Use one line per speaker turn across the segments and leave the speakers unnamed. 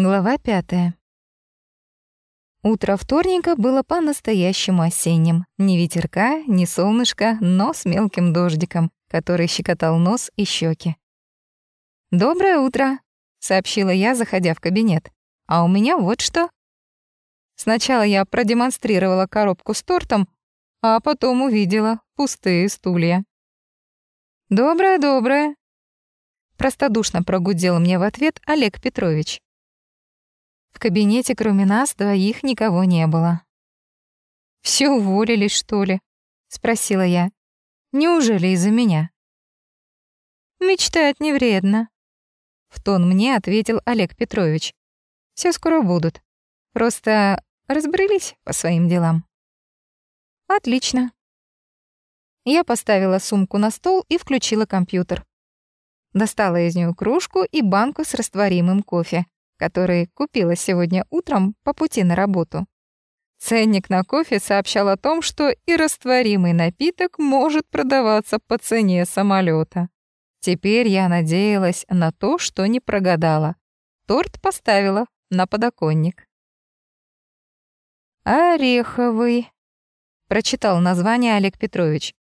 Глава пятая. Утро вторника было по-настоящему осенним. Ни ветерка, ни солнышка, но с мелким дождиком, который щекотал нос и щеки. «Доброе утро», — сообщила я, заходя в кабинет. «А у меня вот что». Сначала я продемонстрировала коробку с тортом, а потом увидела пустые стулья. «Доброе, доброе», — простодушно прогудел мне в ответ Олег Петрович. В кабинете кроме нас двоих никого не было. «Все уволились, что ли?» — спросила я. «Неужели из-за меня?» «Мечтать не вредно», — в тон мне ответил Олег Петрович. Все скоро будут. Просто разбрелись по своим делам». «Отлично». Я поставила сумку на стол и включила компьютер. Достала из нее кружку и банку с растворимым кофе который купила сегодня утром по пути на работу. Ценник на кофе сообщал о том, что и растворимый напиток может продаваться по цене самолета. Теперь я надеялась на то, что не прогадала. Торт поставила на подоконник. «Ореховый», — прочитал название Олег Петрович.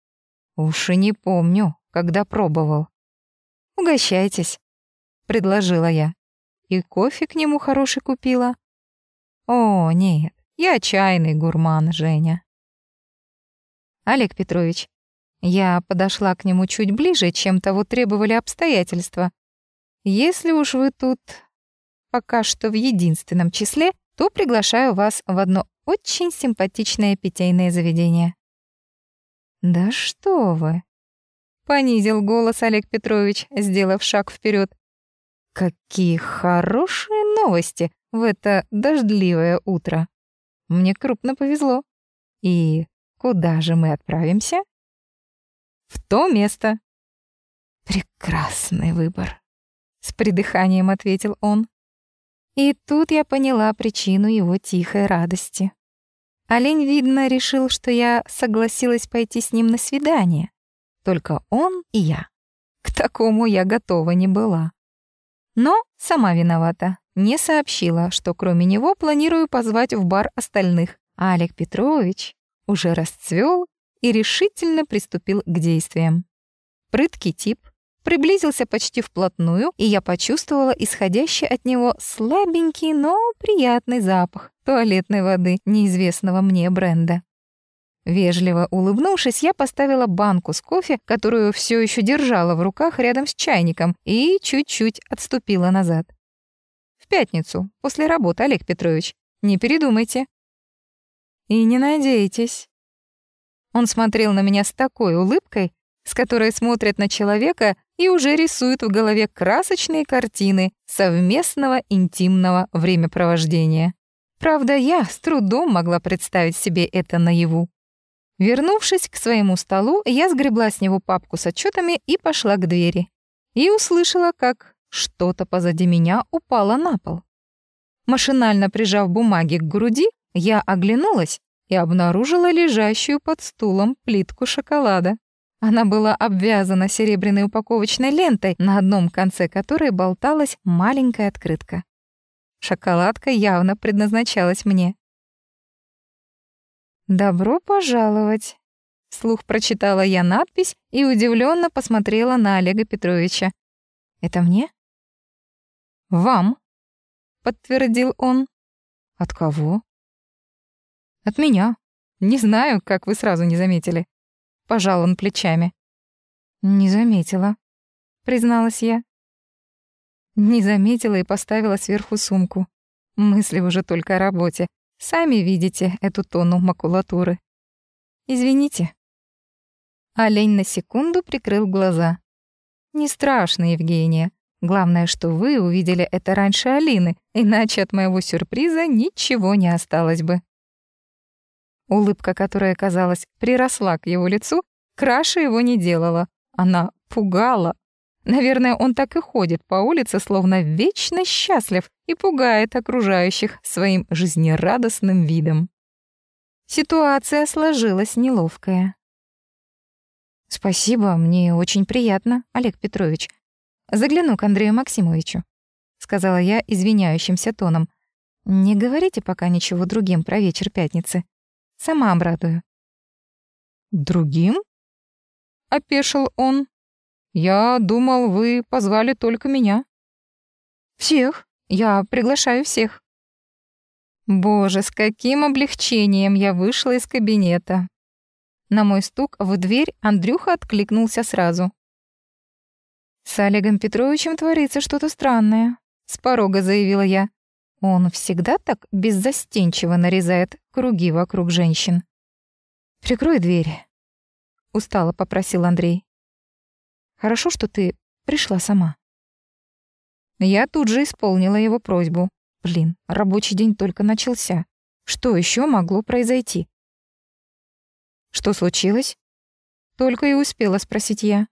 «Уж и не помню, когда пробовал». «Угощайтесь», — предложила я. И кофе к нему хороший купила. О, нет, я чайный гурман, Женя. Олег Петрович, я подошла к нему чуть ближе, чем того требовали обстоятельства. Если уж вы тут пока что в единственном числе, то приглашаю вас в одно очень симпатичное питейное заведение. Да что вы? Понизил голос Олег Петрович, сделав шаг вперед. Какие хорошие новости в это дождливое утро. Мне крупно повезло. И куда же мы отправимся? В то место. Прекрасный выбор, с придыханием ответил он. И тут я поняла причину его тихой радости. Олень, видно, решил, что я согласилась пойти с ним на свидание. Только он и я. К такому я готова не была. Но сама виновата. Не сообщила, что кроме него планирую позвать в бар остальных. А Олег Петрович уже расцвел и решительно приступил к действиям. Прыткий тип приблизился почти вплотную, и я почувствовала исходящий от него слабенький, но приятный запах туалетной воды неизвестного мне бренда. Вежливо улыбнувшись, я поставила банку с кофе, которую все еще держала в руках рядом с чайником, и чуть-чуть отступила назад. В пятницу, после работы, Олег Петрович. Не передумайте. И не надейтесь. Он смотрел на меня с такой улыбкой, с которой смотрят на человека и уже рисуют в голове красочные картины совместного интимного времяпровождения. Правда, я с трудом могла представить себе это наяву. Вернувшись к своему столу, я сгребла с него папку с отчетами и пошла к двери. И услышала, как что-то позади меня упало на пол. Машинально прижав бумаги к груди, я оглянулась и обнаружила лежащую под стулом плитку шоколада. Она была обвязана серебряной упаковочной лентой, на одном конце которой болталась маленькая открытка. Шоколадка явно предназначалась мне. «Добро пожаловать!» Слух прочитала я надпись и удивленно посмотрела на Олега Петровича. «Это мне?» «Вам», — подтвердил он. «От кого?» «От меня. Не знаю, как вы сразу не заметили». Пожал он плечами. «Не заметила», — призналась я. Не заметила и поставила сверху сумку. Мысли уже только о работе. Сами видите эту тону макулатуры. Извините. Олень на секунду прикрыл глаза. Не страшно, Евгения. Главное, что вы увидели это раньше Алины, иначе от моего сюрприза ничего не осталось бы. Улыбка, которая, казалось, приросла к его лицу, краше его не делала. Она пугала. Наверное, он так и ходит по улице, словно вечно счастлив и пугает окружающих своим жизнерадостным видом. Ситуация сложилась неловкая. «Спасибо, мне очень приятно, Олег Петрович. Загляну к Андрею Максимовичу», — сказала я извиняющимся тоном. «Не говорите пока ничего другим про вечер пятницы. Сама обрадую».
«Другим?» — опешил он. «Я думал, вы позвали только меня».
«Всех. Я приглашаю всех». Боже, с каким облегчением я вышла из кабинета. На мой стук в дверь Андрюха откликнулся сразу. «С Олегом Петровичем творится что-то странное», — с порога заявила я. «Он всегда так беззастенчиво нарезает круги вокруг женщин». «Прикрой дверь», — устало попросил Андрей. «Хорошо, что ты пришла сама». Я тут же исполнила его просьбу. Блин, рабочий день только начался. Что еще могло произойти? Что случилось? Только и успела спросить я.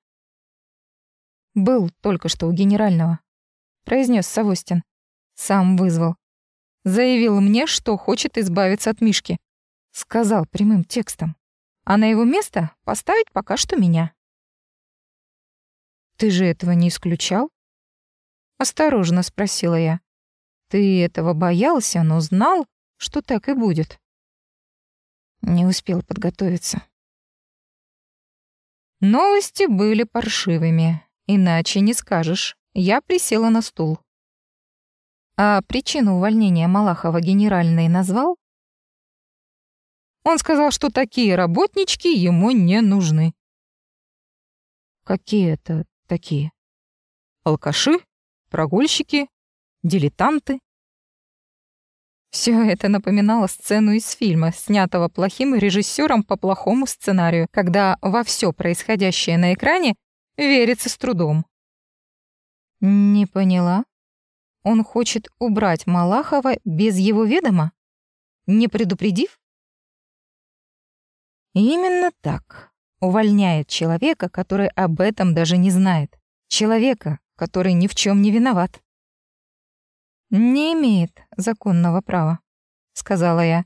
Был только что у генерального, произнес Савостин. Сам вызвал. Заявил мне, что хочет избавиться от Мишки. Сказал прямым текстом. А на его место поставить пока что меня. Ты же этого не исключал? Осторожно спросила я. Ты этого боялся, но знал, что так и будет. Не успел подготовиться. Новости были паршивыми, иначе не скажешь. Я присела на стул. А причину увольнения Малахова генеральный назвал? Он сказал, что такие работнички ему не нужны. Какие это такие? Алкаши, прогульщики, дилетанты. Все это напоминало сцену из фильма, снятого плохим режиссером по плохому сценарию, когда во все происходящее на экране верится с трудом. Не поняла. Он хочет убрать Малахова без его ведома? Не предупредив? Именно так. Увольняет человека, который об этом даже не знает. Человека, который ни в чем не виноват. «Не имеет законного права», — сказала я.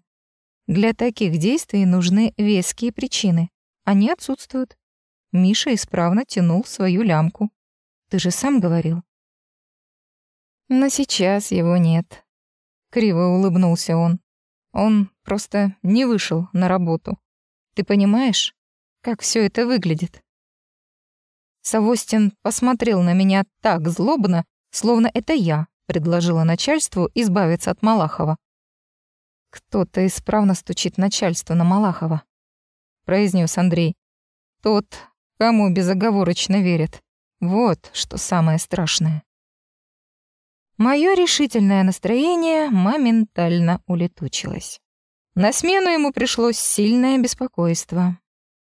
«Для таких действий нужны веские причины. Они отсутствуют. Миша исправно тянул свою лямку. Ты же сам говорил». «Но сейчас его нет», — криво улыбнулся он. «Он просто не вышел на работу. Ты понимаешь, как все это выглядит?» Савостин посмотрел на меня так злобно, словно это я предложила начальству избавиться от Малахова. «Кто-то исправно стучит начальство на Малахова», — произнес Андрей. «Тот, кому безоговорочно верит. Вот что самое страшное». Моё решительное настроение моментально улетучилось. На смену ему пришлось сильное беспокойство.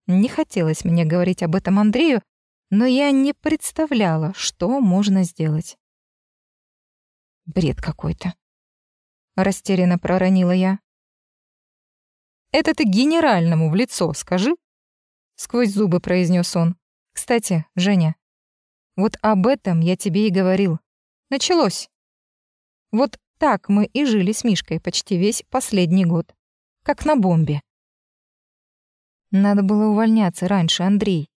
Не хотелось мне говорить об этом Андрею, но я не представляла, что можно сделать. Бред какой-то. Растерянно проронила я. «Это ты генеральному в лицо скажи», — сквозь зубы произнес он. «Кстати, Женя, вот об этом я тебе и говорил. Началось. Вот так мы и жили с Мишкой почти весь последний год. Как на бомбе. Надо было увольняться раньше, Андрей.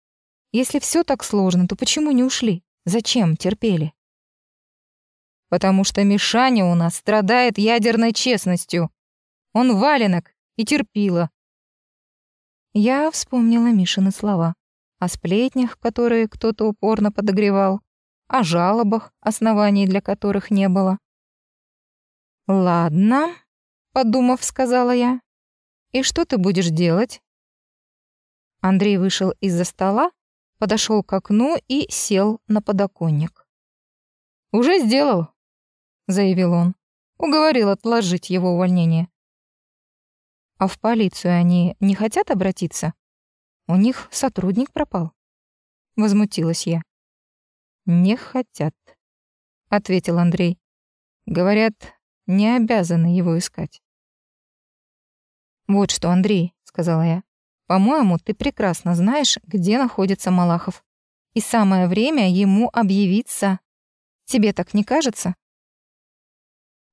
Если все так сложно, то почему не ушли? Зачем терпели? потому что Мишаня у нас страдает ядерной честностью. Он валенок и терпила. Я вспомнила Мишины слова о сплетнях, которые кто-то упорно подогревал, о жалобах, оснований для которых не было. «Ладно», — подумав, сказала я. «И что ты будешь делать?» Андрей вышел из-за стола, подошел к окну и сел на подоконник. «Уже сделал заявил он. Уговорил отложить его увольнение. А в полицию они не хотят обратиться? У них сотрудник пропал. Возмутилась я. Не хотят, ответил Андрей. Говорят, не обязаны его искать. Вот что, Андрей, сказала я. По-моему, ты прекрасно знаешь, где находится Малахов. И самое время ему объявиться. Тебе так не кажется?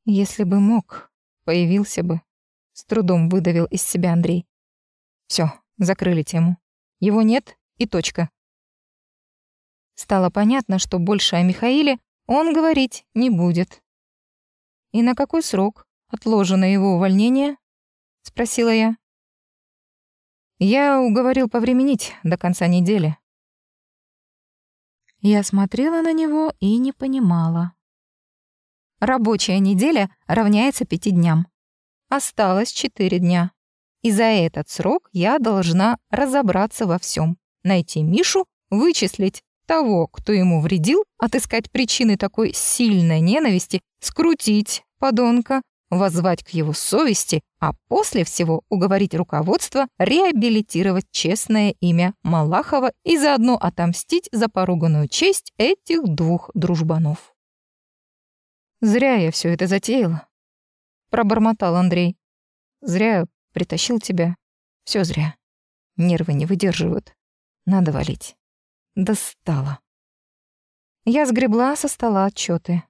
Если бы мог, появился бы. С трудом выдавил из себя Андрей. Все, закрыли тему. Его нет и точка. Стало понятно, что больше о Михаиле он говорить не будет. И на какой срок отложено его увольнение? спросила я.
Я уговорил повременить до конца недели.
Я смотрела на него и не понимала. Рабочая неделя равняется пяти дням. Осталось четыре дня. И за этот срок я должна разобраться во всем, найти Мишу, вычислить того, кто ему вредил, отыскать причины такой сильной ненависти, скрутить подонка, воззвать к его совести, а после всего уговорить руководство реабилитировать честное имя Малахова и заодно отомстить за поруганную честь этих двух дружбанов.
«Зря я все это затеяла», — пробормотал Андрей. «Зря притащил тебя. Все зря. Нервы не выдерживают. Надо валить. Достало».
Я сгребла со стола отчеты.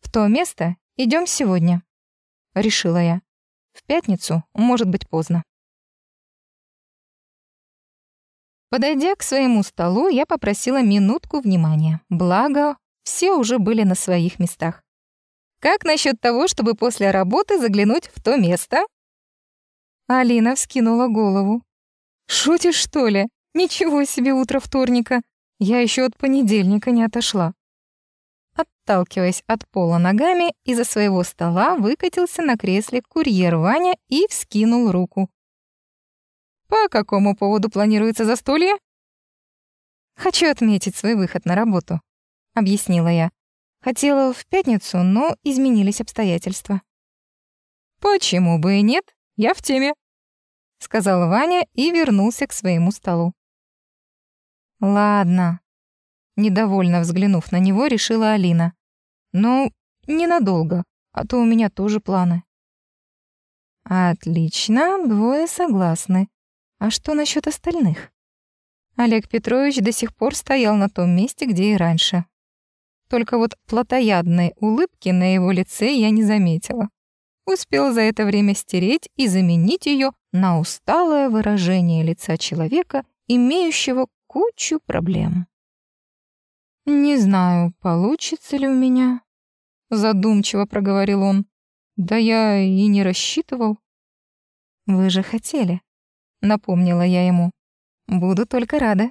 «В то место идем сегодня», — решила я. «В пятницу может быть поздно». Подойдя к своему столу, я попросила минутку внимания. Благо, все уже были на своих местах. «Как насчет того, чтобы после работы заглянуть в то место?» Алина вскинула голову. «Шутишь, что ли? Ничего себе утро вторника. Я еще от понедельника не отошла». Отталкиваясь от пола ногами, из-за своего стола выкатился на кресле курьер Ваня и вскинул руку. «По какому поводу планируется застолье?» «Хочу отметить свой выход на работу», — объяснила я. Хотела в пятницу, но изменились обстоятельства. «Почему бы и нет? Я в теме», — сказал Ваня и вернулся к своему столу. «Ладно», Недовольно взглянув на него, решила Алина. «Ну, ненадолго, а то у меня тоже планы». «Отлично, двое согласны. А что насчет остальных?» Олег Петрович до сих пор стоял на том месте, где и раньше. Только вот плотоядной улыбки на его лице я не заметила. Успел за это время стереть и заменить ее на усталое выражение лица человека, имеющего кучу проблем. «Не знаю, получится ли у меня», — задумчиво проговорил он. «Да я и не рассчитывал». «Вы же хотели», — напомнила я ему. «Буду только рада».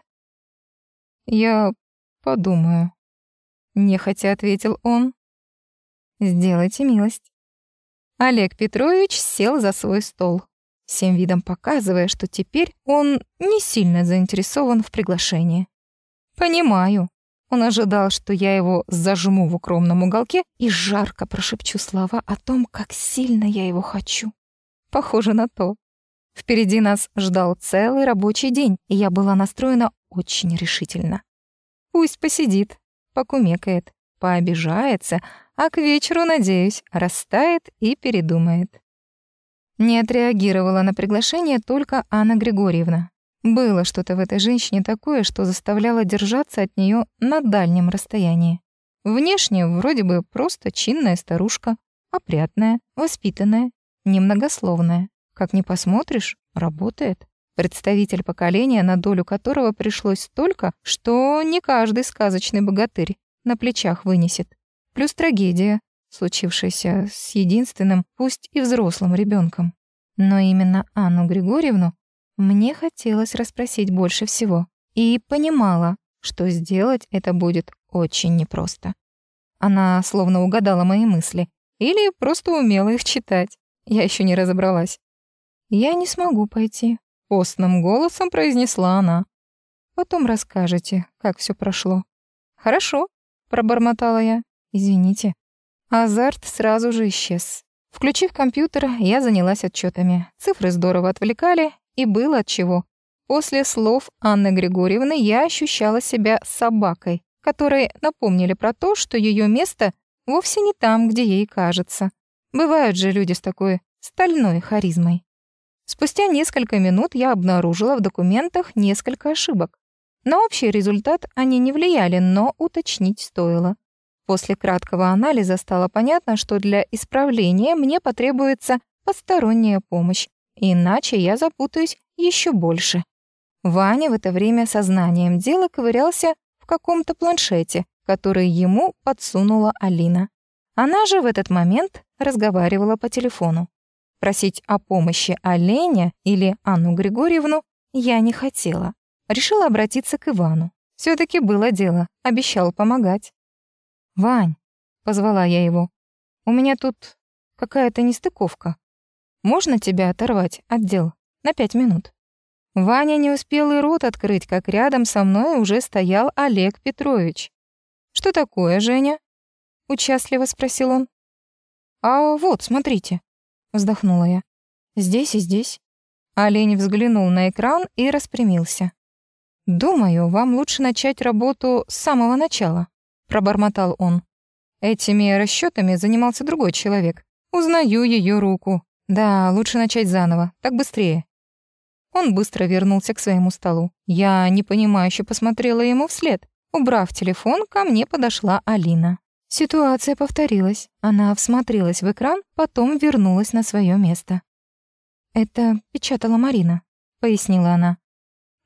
«Я подумаю», — нехотя ответил он. «Сделайте милость». Олег Петрович сел за свой стол, всем видом показывая, что теперь он не сильно заинтересован в приглашении. «Понимаю», он ожидал, что я его зажму в укромном уголке и жарко прошепчу слова о том, как сильно я его хочу. Похоже на то. Впереди нас ждал целый рабочий день, и я была настроена очень решительно. Пусть посидит, покумекает, пообижается, а к вечеру, надеюсь, растает и передумает. Не отреагировала на приглашение только Анна Григорьевна. Было что-то в этой женщине такое, что заставляло держаться от нее на дальнем расстоянии. Внешне вроде бы просто чинная старушка, опрятная, воспитанная, немногословная. Как ни посмотришь, работает. Представитель поколения, на долю которого пришлось столько, что не каждый сказочный богатырь на плечах вынесет. Плюс трагедия, случившаяся с единственным, пусть и взрослым ребенком. Но именно Анну Григорьевну мне хотелось расспросить больше всего и понимала, что сделать это будет очень непросто. Она словно угадала мои мысли или просто умела их читать. Я еще не разобралась. «Я не смогу пойти», — постным голосом произнесла она. «Потом расскажете, как все прошло». «Хорошо», — пробормотала я. «Извините». Азарт сразу же исчез. Включив компьютер, я занялась отчетами. Цифры здорово отвлекали, и было от чего. После слов Анны Григорьевны я ощущала себя собакой, которые напомнили про то, что ее место вовсе не там, где ей кажется. Бывают же люди с такой стальной харизмой. Спустя несколько минут я обнаружила в документах несколько ошибок. На общий результат они не влияли, но уточнить стоило. После краткого анализа стало понятно, что для исправления мне потребуется посторонняя помощь, Иначе я запутаюсь еще больше. Ваня в это время сознанием дела ковырялся в каком-то планшете, который ему подсунула Алина. Она же в этот момент разговаривала по телефону. Просить о помощи оленя или Анну Григорьевну я не хотела. Решила обратиться к Ивану. все таки было дело, обещал помогать. «Вань», — позвала я его, — «у меня тут какая-то нестыковка. Можно тебя оторвать от дел на пять минут?» Ваня не успел и рот открыть, как рядом со мной уже стоял Олег Петрович. «Что такое, Женя?» — участливо спросил он. «А вот, смотрите», — вздохнула я. «Здесь и здесь». Олень взглянул на экран и распрямился. «Думаю, вам лучше начать работу с самого начала», — пробормотал он. Этими расчетами занимался другой человек. Узнаю ее руку. Да, лучше начать заново, так быстрее. Он быстро вернулся к своему столу. Я непонимающе посмотрела ему вслед. Убрав телефон, ко мне подошла Алина. Ситуация повторилась. Она всмотрелась в экран, потом вернулась на свое место. «Это печатала Марина», — пояснила она.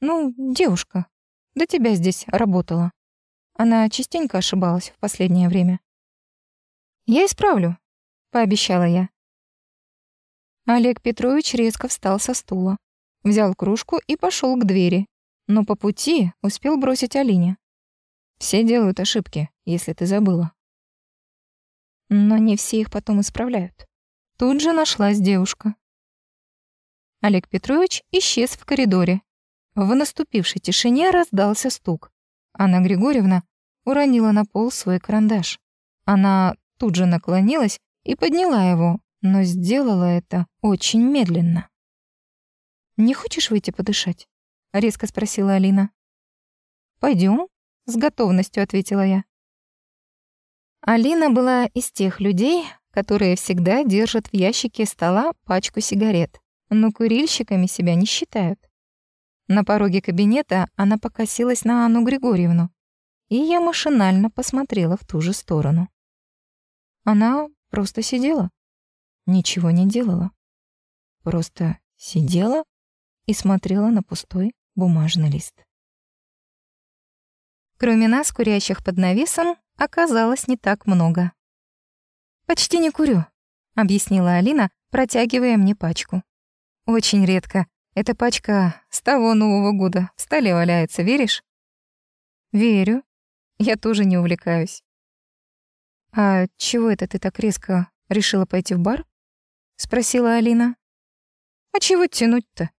«Ну, девушка, до тебя здесь работала. Она частенько ошибалась в последнее время». «Я исправлю», — пообещала я. Олег Петрович резко встал со стула, взял кружку и пошел к двери, но по пути успел бросить Алине. «Все делают ошибки, если ты забыла». Но не все их потом исправляют. Тут же нашлась девушка. Олег Петрович исчез в коридоре. В наступившей тишине раздался стук. Анна Григорьевна уронила на пол свой карандаш. Она тут же наклонилась и подняла его, но сделала это очень медленно. «Не хочешь выйти подышать?» — резко спросила Алина. Пойдем, с готовностью ответила я. Алина была из тех людей, которые всегда держат в ящике стола пачку сигарет, но курильщиками себя не считают. На пороге кабинета она покосилась на Анну Григорьевну, и я машинально посмотрела в ту же сторону. Она просто сидела, ничего не делала. Просто сидела и смотрела на пустой бумажный лист. Кроме нас, курящих под навесом, оказалось не так много. «Почти не курю», — объяснила Алина, протягивая мне пачку. «Очень редко. Эта пачка с того Нового года в столе валяется, веришь?» «Верю. Я тоже не увлекаюсь». «А чего это ты так резко решила пойти в бар?» — спросила Алина. «А чего тянуть-то?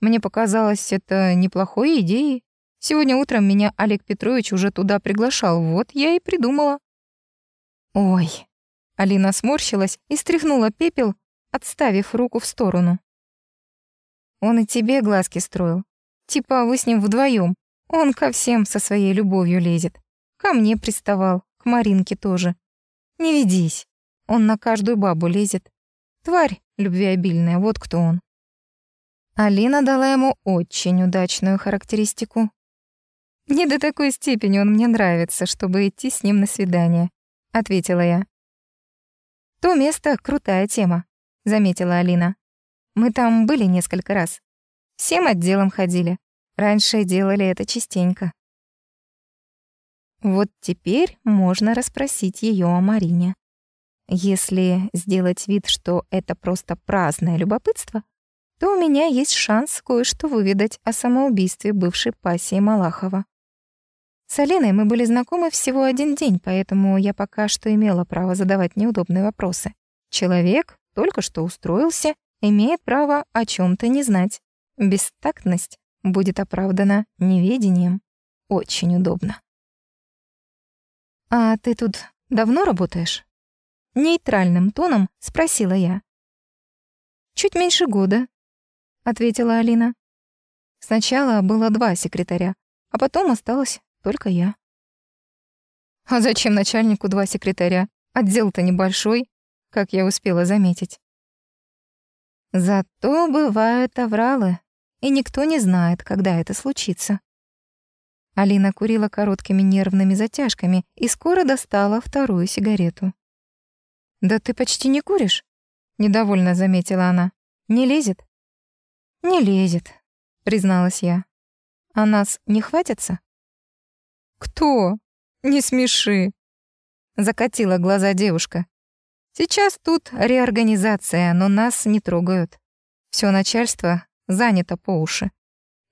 Мне показалось, это неплохой идеей. Сегодня утром меня Олег Петрович уже туда приглашал, вот я и придумала». «Ой». Алина сморщилась и стряхнула пепел, отставив руку в сторону. «Он и тебе глазки строил. Типа вы с ним вдвоем. Он ко всем со своей любовью лезет. Ко мне приставал, к Маринке тоже. Не ведись. Он на каждую бабу лезет. Тварь любвеобильная, вот кто он». Алина дала ему очень удачную характеристику. «Не до такой степени он мне нравится, чтобы идти с ним на свидание», — ответила я. «То место — крутая тема», — заметила Алина. «Мы там были несколько раз. Всем отделом ходили. Раньше делали это частенько». Вот теперь можно расспросить ее о Марине. Если сделать вид, что это просто праздное любопытство, то у меня есть шанс кое-что выведать о самоубийстве бывшей пассии Малахова. С Алиной мы были знакомы всего один день, поэтому я пока что имела право задавать неудобные вопросы. Человек только что устроился, имеет право о чем то не знать. Бестактность будет оправдана неведением. Очень удобно. «А ты тут давно работаешь?» Нейтральным тоном спросила я. «Чуть меньше года», — ответила Алина. Сначала было два секретаря, а потом осталось только я. А зачем начальнику два секретаря? Отдел-то небольшой, как я успела заметить. Зато бывают авралы, и никто не знает, когда это случится. Алина курила короткими нервными затяжками и скоро достала вторую сигарету. «Да ты почти не куришь?» — недовольно заметила она. «Не лезет?» «Не лезет», — призналась я. «А нас не хватится?» «Кто? Не смеши!» Закатила глаза девушка. Сейчас тут реорганизация, но нас не трогают. Все начальство занято по уши.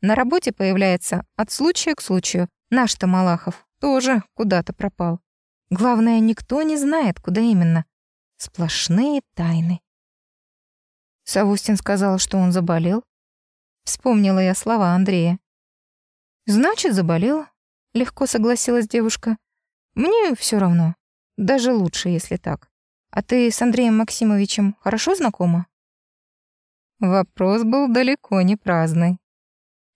На работе появляется от случая к случаю. Наш-то Малахов тоже куда-то пропал. Главное, никто не знает, куда именно. Сплошные тайны. Савустин сказал, что он заболел. Вспомнила я слова Андрея. «Значит, заболел», — легко согласилась девушка. «Мне все равно. Даже лучше, если так. А ты с Андреем Максимовичем хорошо знакома?» Вопрос был далеко не праздный.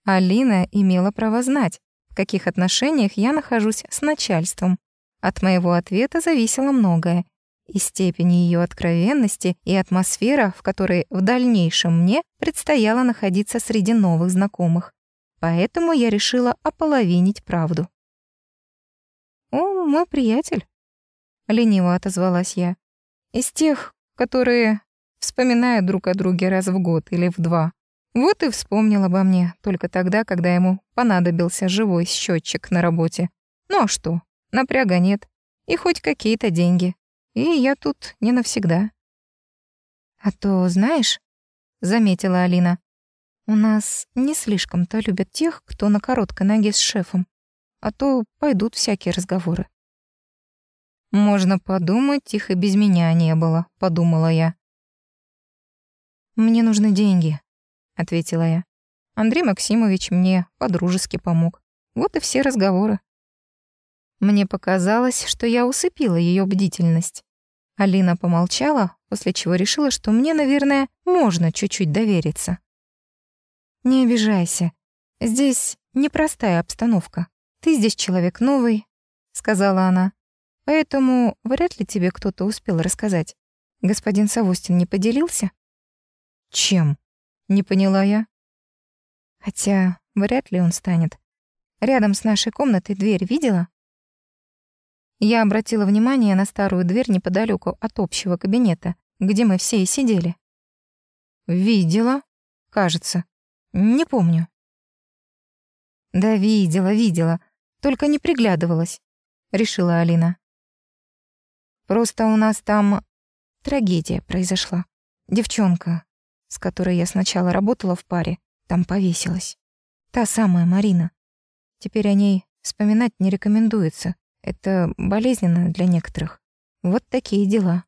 Алина имела право знать, в каких отношениях я нахожусь с начальством. От моего ответа зависело многое, и степень ее откровенности, и атмосфера, в которой в дальнейшем мне предстояло находиться среди новых знакомых. Поэтому я решила ополовинить правду. «О, мой приятель», — лениво отозвалась я, «из тех, которые вспоминают друг о друге раз в год или в два. Вот и вспомнил обо мне только тогда, когда ему понадобился живой счетчик на работе. Ну а что, напряга нет, и хоть какие-то деньги. И я тут не навсегда. А то, знаешь, заметила Алина, у нас не слишком-то любят тех, кто на короткой ноге с шефом, а то пойдут всякие разговоры. Можно подумать, их и без меня не было, подумала я. Мне нужны деньги, ответила я. Андрей Максимович мне по-дружески помог. Вот и все разговоры. Мне показалось, что я усыпила ее бдительность. Алина помолчала, после чего решила, что мне, наверное, можно чуть-чуть довериться. «Не обижайся. Здесь непростая обстановка. Ты здесь человек новый», — сказала она. «Поэтому вряд ли тебе кто-то успел рассказать. Господин Савостин не поделился?» «Чем?» — не поняла я. «Хотя вряд ли он станет. Рядом с нашей комнатой дверь видела?» Я обратила внимание на старую дверь неподалеку от общего кабинета, где мы все и сидели. «Видела, кажется. Не помню». «Да видела, видела, только не приглядывалась», — решила Алина. «Просто у нас там трагедия произошла. Девчонка, с которой я сначала работала в паре, там повесилась. Та самая Марина. Теперь о ней вспоминать не рекомендуется, это болезненно для некоторых. Вот такие дела.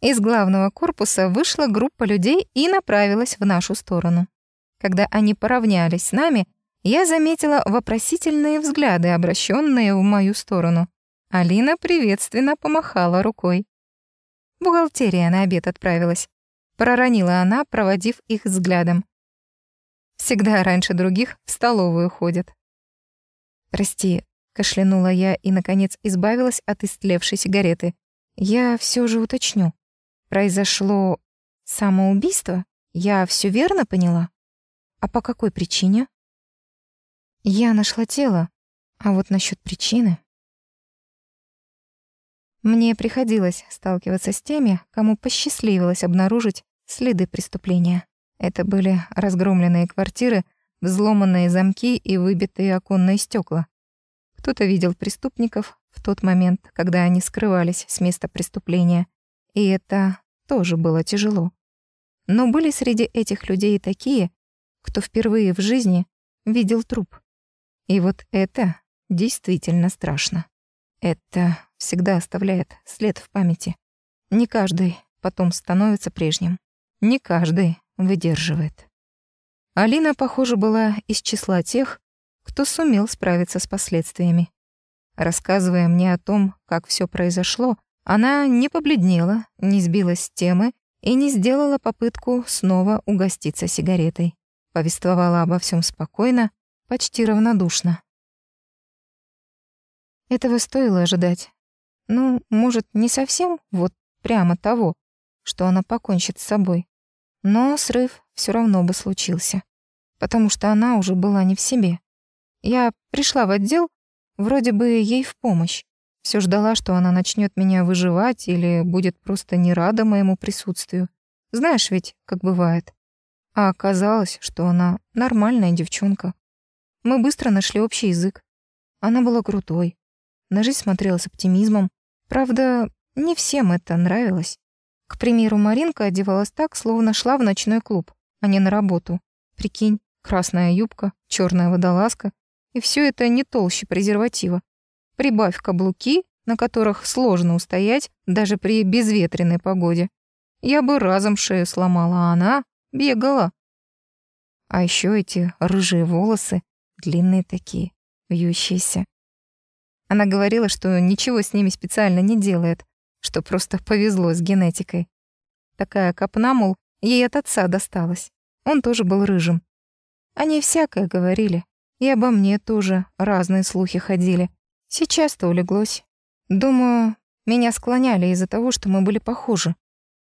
Из главного корпуса вышла группа людей и направилась в нашу сторону. Когда они поравнялись с нами, я заметила вопросительные взгляды, обращенные в мою сторону. Алина приветственно помахала рукой. Бухгалтерия на обед отправилась. Проронила она, проводив их взглядом. Всегда раньше других в столовую ходят. «Прости, Кашлянула я и, наконец, избавилась от истлевшей сигареты. Я все же уточню. Произошло самоубийство? Я все верно поняла? А по какой причине? Я нашла тело, а вот насчет причины... Мне приходилось сталкиваться с теми, кому посчастливилось обнаружить следы преступления. Это были разгромленные квартиры, взломанные замки и выбитые оконные стекла. Кто-то видел преступников в тот момент, когда они скрывались с места преступления, и это тоже было тяжело. Но были среди этих людей и такие, кто впервые в жизни видел труп. И вот это действительно страшно. Это всегда оставляет след в памяти. Не каждый потом становится прежним. Не каждый выдерживает. Алина, похоже, была из числа тех, кто сумел справиться с последствиями. Рассказывая мне о том, как все произошло, она не побледнела, не сбилась с темы и не сделала попытку снова угоститься сигаретой. Повествовала обо всем спокойно, почти равнодушно. Этого стоило ожидать. Ну, может, не совсем вот прямо того, что она покончит с собой. Но срыв все равно бы случился, потому что она уже была не в себе. Я пришла в отдел, вроде бы ей в помощь. Все ждала, что она начнет меня выживать или будет просто не рада моему присутствию. Знаешь ведь, как бывает. А оказалось, что она нормальная девчонка. Мы быстро нашли общий язык. Она была крутой. На жизнь смотрела с оптимизмом. Правда, не всем это нравилось. К примеру, Маринка одевалась так, словно шла в ночной клуб, а не на работу. Прикинь, красная юбка, черная водолазка, и все это не толще презерватива. Прибавь каблуки, на которых сложно устоять даже при безветренной погоде. Я бы разом шею сломала, а она бегала. А еще эти рыжие волосы, длинные такие, вьющиеся. Она говорила, что ничего с ними специально не делает, что просто повезло с генетикой. Такая копна, мол, ей от отца досталась. Он тоже был рыжим. Они всякое говорили. И обо мне тоже разные слухи ходили. Сейчас-то улеглось. Думаю, меня склоняли из-за того, что мы были похожи.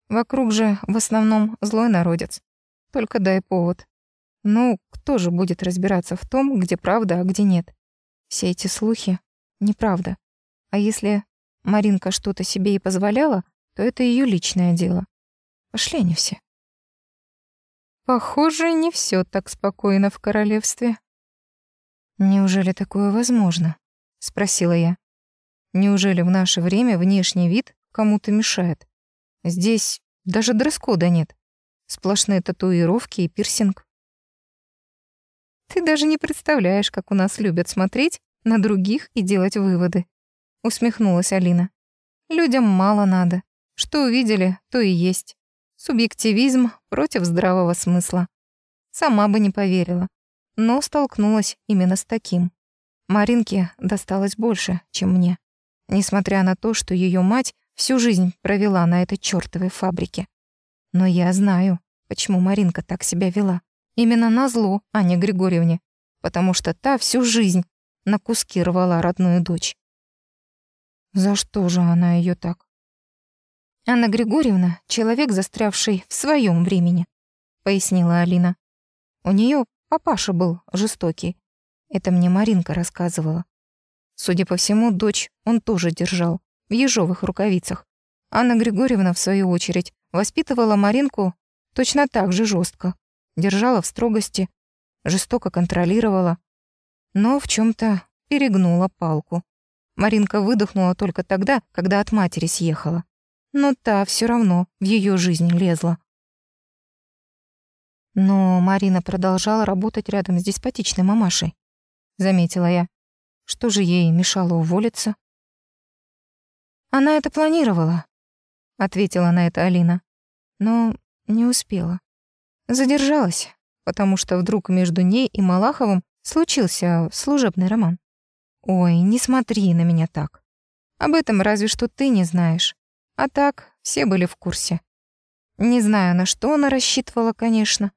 Вокруг же в основном злой народец. Только дай повод. Ну, кто же будет разбираться в том, где правда, а где нет? Все эти слухи — неправда. А если Маринка что-то себе и позволяла, то это ее личное дело. Пошли они все. Похоже, не все так спокойно в королевстве. Неужели такое возможно? спросила я. Неужели в наше время внешний вид кому-то мешает? Здесь даже дресс-кода нет. Сплошные татуировки и пирсинг. Ты даже не представляешь, как у нас любят смотреть на других и делать выводы, усмехнулась Алина. Людям мало надо. Что увидели, то и есть. Субъективизм против здравого смысла. Сама бы не поверила, но столкнулась именно с таким. Маринке досталось больше, чем мне, несмотря на то, что ее мать всю жизнь провела на этой чёртовой фабрике. Но я знаю, почему Маринка так себя вела. Именно на зло Ане Григорьевне, потому что та всю жизнь на куски рвала родную дочь. За что же она ее так? Анна Григорьевна — человек, застрявший в своем времени, пояснила Алина. У нее папаша был жестокий. Это мне Маринка рассказывала. Судя по всему, дочь он тоже держал, в ежовых рукавицах. Анна Григорьевна, в свою очередь, воспитывала Маринку точно так же жестко, держала в строгости, жестоко контролировала, но в чем то перегнула палку. Маринка выдохнула только тогда, когда от матери съехала но та все равно в ее жизнь лезла. Но Марина продолжала работать рядом с деспотичной мамашей, заметила я. Что же ей мешало уволиться? Она это планировала, ответила на это Алина, но не успела. Задержалась, потому что вдруг между ней и Малаховым случился служебный роман. Ой, не смотри на меня так. Об этом разве что ты не знаешь. А так, все были в курсе. Не знаю, на что она рассчитывала, конечно.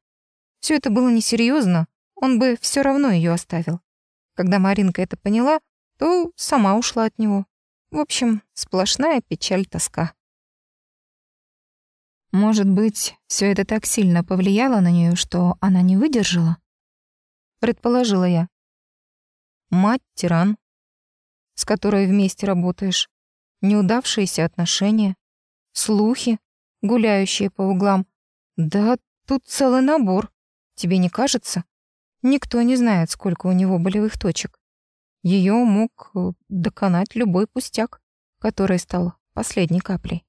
Все это было несерьезно, он бы все равно ее оставил. Когда Маринка это поняла, то сама ушла от него. В общем, сплошная печаль-тоска. Может быть, все это так сильно повлияло на нее, что она не выдержала? Предположила я. Мать — тиран, с которой вместе работаешь неудавшиеся отношения, слухи, гуляющие по углам. Да, тут целый набор. Тебе не кажется? Никто не знает, сколько у него болевых точек. Ее мог э, доконать любой пустяк, который стал последней каплей.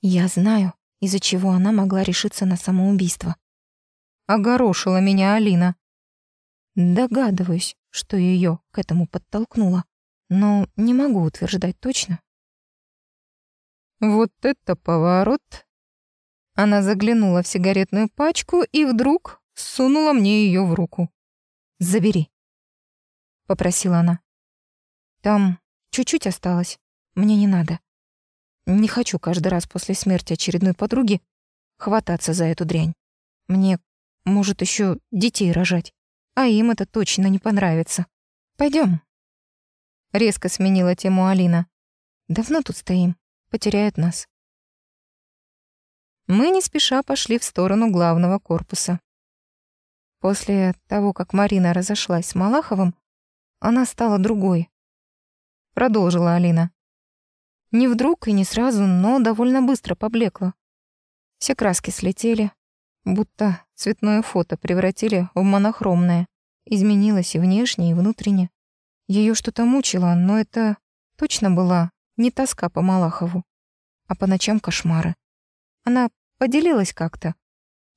Я знаю, из-за чего она могла решиться на самоубийство. Огорошила меня Алина. Догадываюсь, что ее к этому подтолкнуло но не могу утверждать точно. Вот это поворот! Она заглянула в сигаретную пачку и вдруг сунула мне ее в руку. «Забери», — попросила она. «Там чуть-чуть осталось, мне не надо. Не хочу каждый раз после смерти очередной подруги хвататься за эту дрянь. Мне может еще детей рожать, а им это точно не понравится. Пойдем, Резко сменила тему Алина. «Давно тут стоим. Потеряют нас». Мы не спеша пошли в сторону главного корпуса. После того, как Марина разошлась с Малаховым, она стала другой. Продолжила Алина. Не вдруг и не сразу, но довольно быстро поблекла. Все краски слетели, будто цветное фото превратили в монохромное. Изменилось и внешне, и внутренне. Ее что-то мучило, но это точно была
не тоска по Малахову, а по ночам кошмары. Она поделилась как-то,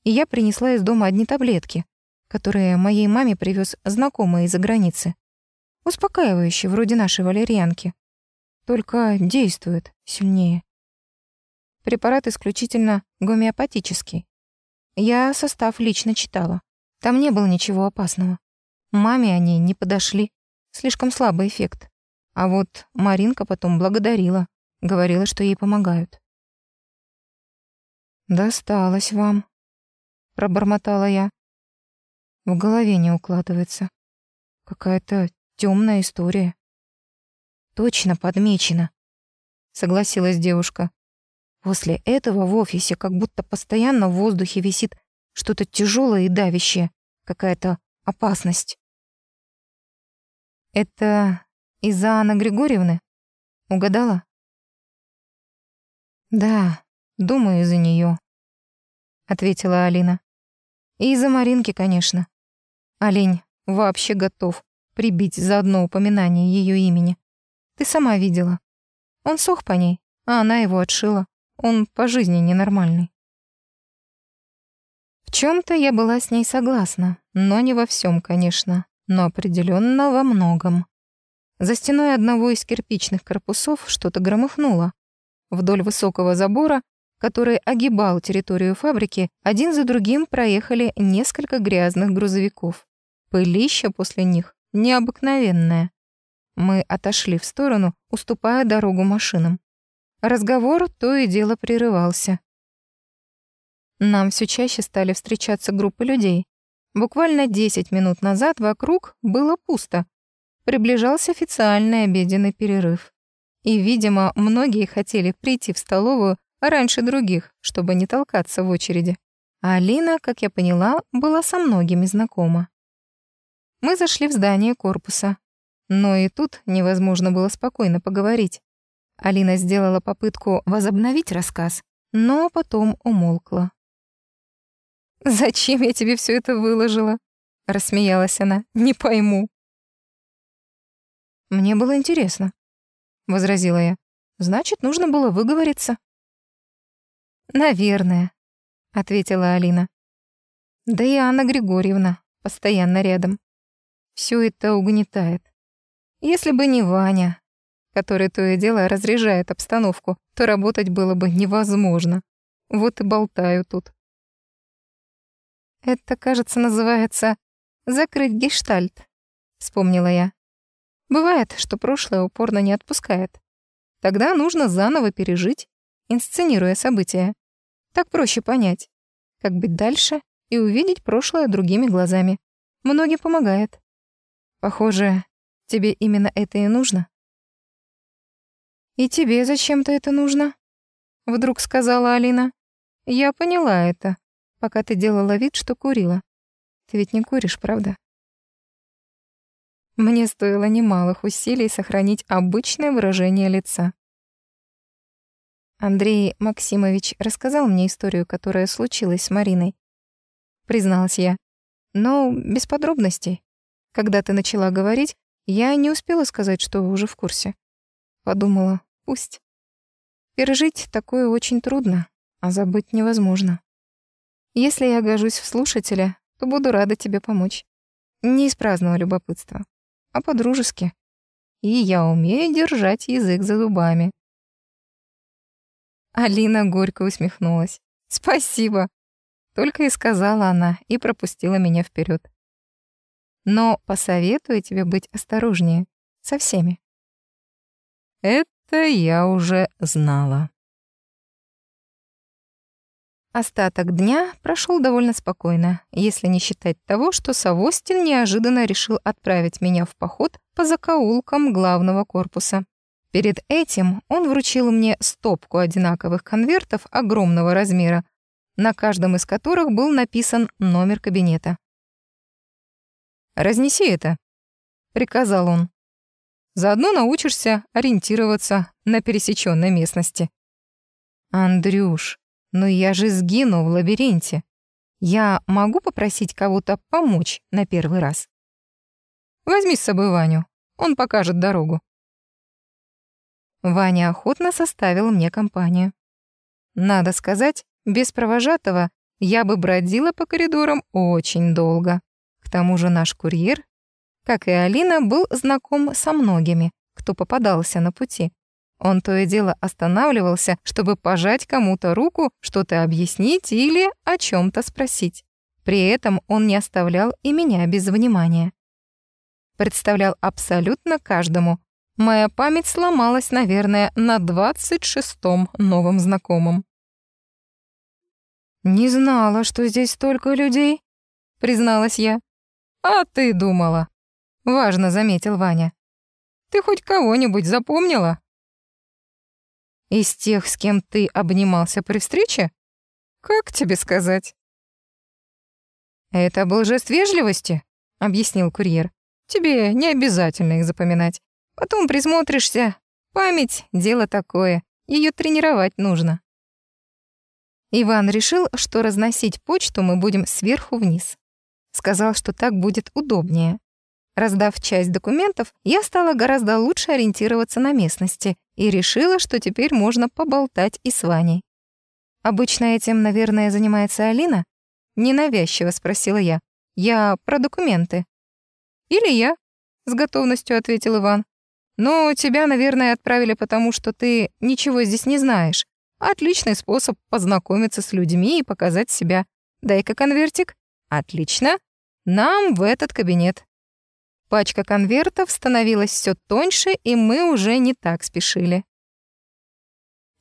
и я принесла из дома одни таблетки, которые моей маме привез знакомый из-за границы. Успокаивающие, вроде нашей валерьянки. Только действует сильнее. Препарат исключительно гомеопатический. Я состав лично читала. Там не было ничего опасного. Маме они не подошли. Слишком слабый эффект. А вот Маринка потом благодарила. Говорила, что ей помогают. «Досталось вам», — пробормотала я. В голове не укладывается. Какая-то темная история. Точно подмечено, согласилась девушка. После этого в офисе как будто постоянно в воздухе висит что-то тяжелое и давящее, какая-то опасность. Это из-за Анны Григорьевны? Угадала? Да, думаю, из-за нее, ответила Алина. И из-за Маринки, конечно. Олень вообще готов прибить за одно упоминание ее имени. Ты сама видела. Он сох по ней, а она его отшила. Он по жизни ненормальный. В чем то я была с ней согласна, но не во всем, конечно, но определенно во многом. За стеной одного из кирпичных корпусов что-то громыхнуло. Вдоль высокого забора, который огибал территорию фабрики, один за другим проехали несколько грязных грузовиков. Пылища после них необыкновенная. Мы отошли в сторону, уступая дорогу машинам. Разговор то и дело прерывался. Нам все чаще стали встречаться группы людей. Буквально 10 минут назад вокруг было пусто. Приближался официальный обеденный перерыв. И, видимо, многие хотели прийти в столовую раньше других, чтобы не толкаться в очереди. А Алина, как я поняла, была со многими знакома. Мы зашли в здание корпуса. Но и тут невозможно было спокойно поговорить. Алина сделала попытку возобновить рассказ, но потом умолкла. «Зачем я тебе все это выложила?» — рассмеялась она. «Не пойму». «Мне было интересно», — возразила я. «Значит, нужно было выговориться». «Наверное», — ответила Алина. «Да и Анна Григорьевна постоянно рядом. Все это угнетает. Если бы не Ваня, который то и дело разряжает обстановку, то работать было бы невозможно. Вот и болтаю тут. Это, кажется, называется «закрыть гештальт», — вспомнила я. Бывает, что прошлое упорно не отпускает. Тогда нужно заново пережить, инсценируя события. Так проще понять, как быть дальше и увидеть прошлое другими глазами. Многим помогает. Похоже, тебе именно это и нужно. «И тебе зачем-то это нужно?» — вдруг сказала Алина. «Я поняла это, пока ты делала вид, что курила. Ты ведь не куришь, правда?» Мне стоило немалых усилий сохранить обычное выражение лица. Андрей Максимович рассказал мне историю, которая случилась с Мариной. Призналась я. Но без подробностей. Когда ты начала говорить, я не успела сказать, что уже в курсе. Подумала, Пусть. Пережить такое очень трудно, а забыть невозможно. Если я гожусь в слушателя, то буду рада тебе помочь. Не из праздного любопытства, а по-дружески. И я умею держать язык за зубами. Алина горько усмехнулась. «Спасибо!» Только и сказала она и пропустила меня вперед. Но посоветую тебе быть осторожнее со всеми. Это я уже знала. Остаток дня прошел довольно спокойно, если не считать того, что Савостин неожиданно решил отправить меня в поход по закоулкам главного корпуса. Перед этим он вручил мне стопку одинаковых конвертов огромного размера, на каждом из которых был написан номер кабинета. «Разнеси это», — приказал он. Заодно научишься ориентироваться на пересеченной местности. Андрюш, но я же сгину в лабиринте. Я могу попросить кого-то помочь на первый раз? Возьми с собой Ваню, он покажет дорогу.
Ваня охотно составил мне компанию. Надо сказать, без провожатого я бы бродила по коридорам очень долго. К тому же наш курьер, как и Алина, был знаком со многими, кто попадался на пути. Он то и дело останавливался, чтобы пожать кому-то руку, что-то объяснить или о чем то спросить. При этом он не оставлял и меня без внимания. Представлял абсолютно каждому. Моя память сломалась, наверное, на 26-м новом знакомом. «Не знала, что здесь столько людей», — призналась я. «А ты думала?» — важно заметил Ваня. «Ты хоть кого-нибудь запомнила?» «Из тех, с кем ты обнимался при встрече?» «Как тебе сказать?» «Это был жест вежливости», — объяснил курьер. «Тебе не обязательно их запоминать. Потом присмотришься. Память — дело такое. Ее тренировать нужно». Иван решил, что разносить почту мы будем сверху вниз. Сказал, что так будет удобнее. Раздав часть документов, я стала гораздо лучше ориентироваться на местности и решила, что теперь можно поболтать и с Ваней. «Обычно этим, наверное, занимается Алина?» Ненавязчиво спросила я. «Я про документы». «Или я», — с готовностью ответил Иван. «Но тебя, наверное, отправили потому, что ты ничего здесь не знаешь, Отличный способ познакомиться с людьми и показать себя. Дай-ка конвертик. Отлично. Нам в этот кабинет. Пачка конвертов становилась все тоньше, и мы уже не так спешили.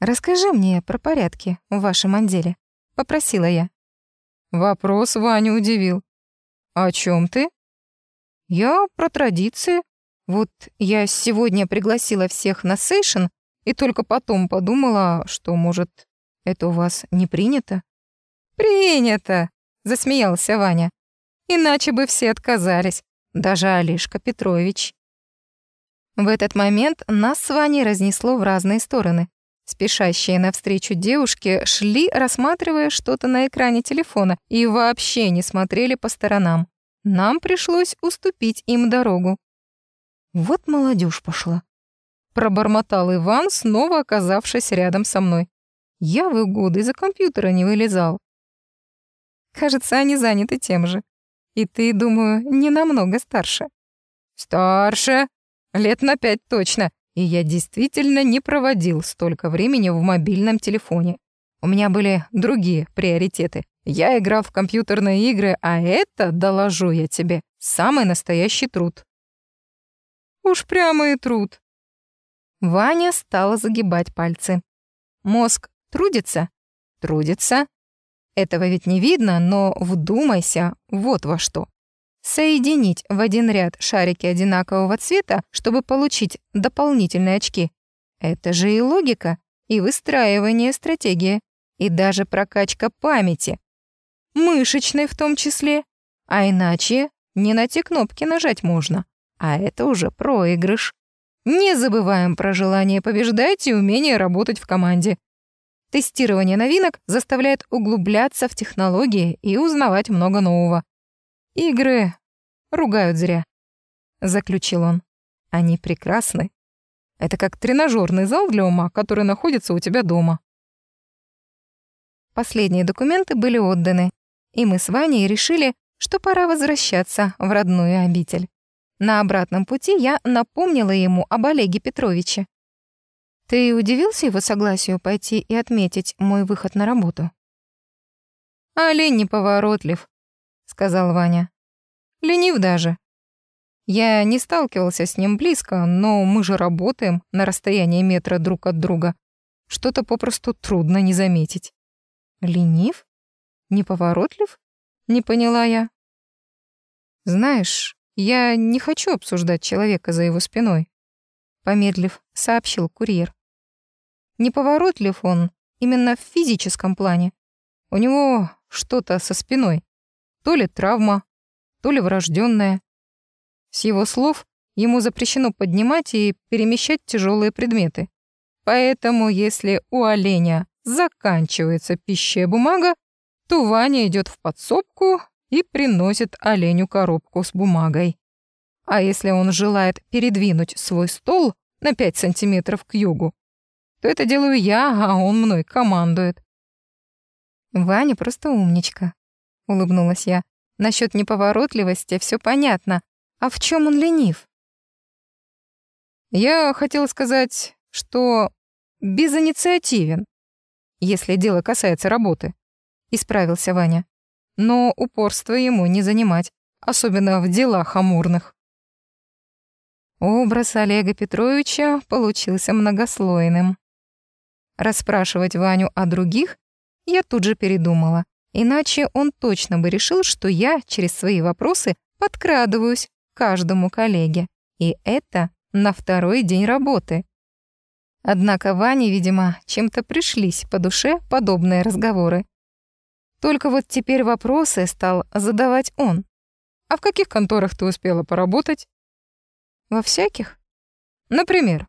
«Расскажи мне про порядки в вашем отделе», — попросила я. Вопрос Ваню удивил. «О чем ты?» «Я про традиции. Вот я сегодня пригласила всех на сейшн, и только потом подумала, что, может, это у вас не принято? «Принято!» — засмеялся Ваня. «Иначе бы все отказались, даже Олежка Петрович». В этот момент нас с Ваней разнесло в разные стороны. Спешащие навстречу девушки шли, рассматривая что-то на экране телефона, и вообще не смотрели по сторонам. Нам пришлось уступить им дорогу. Вот молодежь пошла пробормотал Иван, снова оказавшись рядом со мной. Я в годы из-за компьютера не вылезал. Кажется, они заняты тем же. И ты, думаю, не намного старше. Старше? Лет на пять точно. И я действительно не проводил столько времени в мобильном телефоне. У меня были другие приоритеты. Я играл в компьютерные игры, а это, доложу я тебе, самый настоящий труд. Уж прямо и труд. Ваня стала загибать пальцы. Мозг трудится? Трудится. Этого ведь не видно, но вдумайся вот во что. Соединить в один ряд шарики одинакового цвета, чтобы получить дополнительные очки. Это же и логика, и выстраивание стратегии, и даже прокачка памяти. Мышечной в том числе. А иначе не на те кнопки нажать можно. А это уже проигрыш. Не забываем про желание побеждать и умение работать в команде. Тестирование новинок заставляет углубляться в технологии и узнавать много нового. Игры ругают зря, заключил он. Они прекрасны. Это как тренажерный зал для ума, который находится у тебя дома. Последние документы были отданы, и мы с Ваней решили, что пора возвращаться в родную обитель. На обратном пути я напомнила ему об Олеге Петровиче. «Ты удивился его согласию пойти и отметить мой выход на работу?» «Олень неповоротлив», — сказал Ваня. «Ленив даже. Я не сталкивался с ним близко, но мы же работаем на расстоянии метра друг от друга. Что-то попросту трудно не заметить». «Ленив? Неповоротлив?» — не поняла я. «Знаешь, я не хочу обсуждать человека за его спиной, помедлив, сообщил курьер. Неповоротлив он именно в физическом плане. У него что-то со спиной. То ли травма, то ли врожденная. С его слов, ему запрещено поднимать и перемещать тяжелые предметы. Поэтому, если у оленя заканчивается пища бумага, то Ваня идет в подсобку и приносит оленю коробку с бумагой. А если он желает передвинуть свой стол,
на пять сантиметров к югу, то это делаю я, а он мной командует.
Ваня просто умничка, улыбнулась я. Насчет неповоротливости все понятно. А в чем он ленив?
Я хотел сказать, что безинициативен, если дело касается работы, исправился Ваня. Но упорство ему не занимать, особенно в делах амурных.
Образ Олега Петровича получился многослойным. Расспрашивать Ваню о других я тут же передумала, иначе он точно бы решил, что я через свои вопросы подкрадываюсь к каждому коллеге. И это на второй день работы. Однако Ване, видимо, чем-то пришлись по душе подобные разговоры. Только вот теперь вопросы стал задавать он.
«А в каких конторах ты успела поработать?»
«Во всяких?»
«Например?»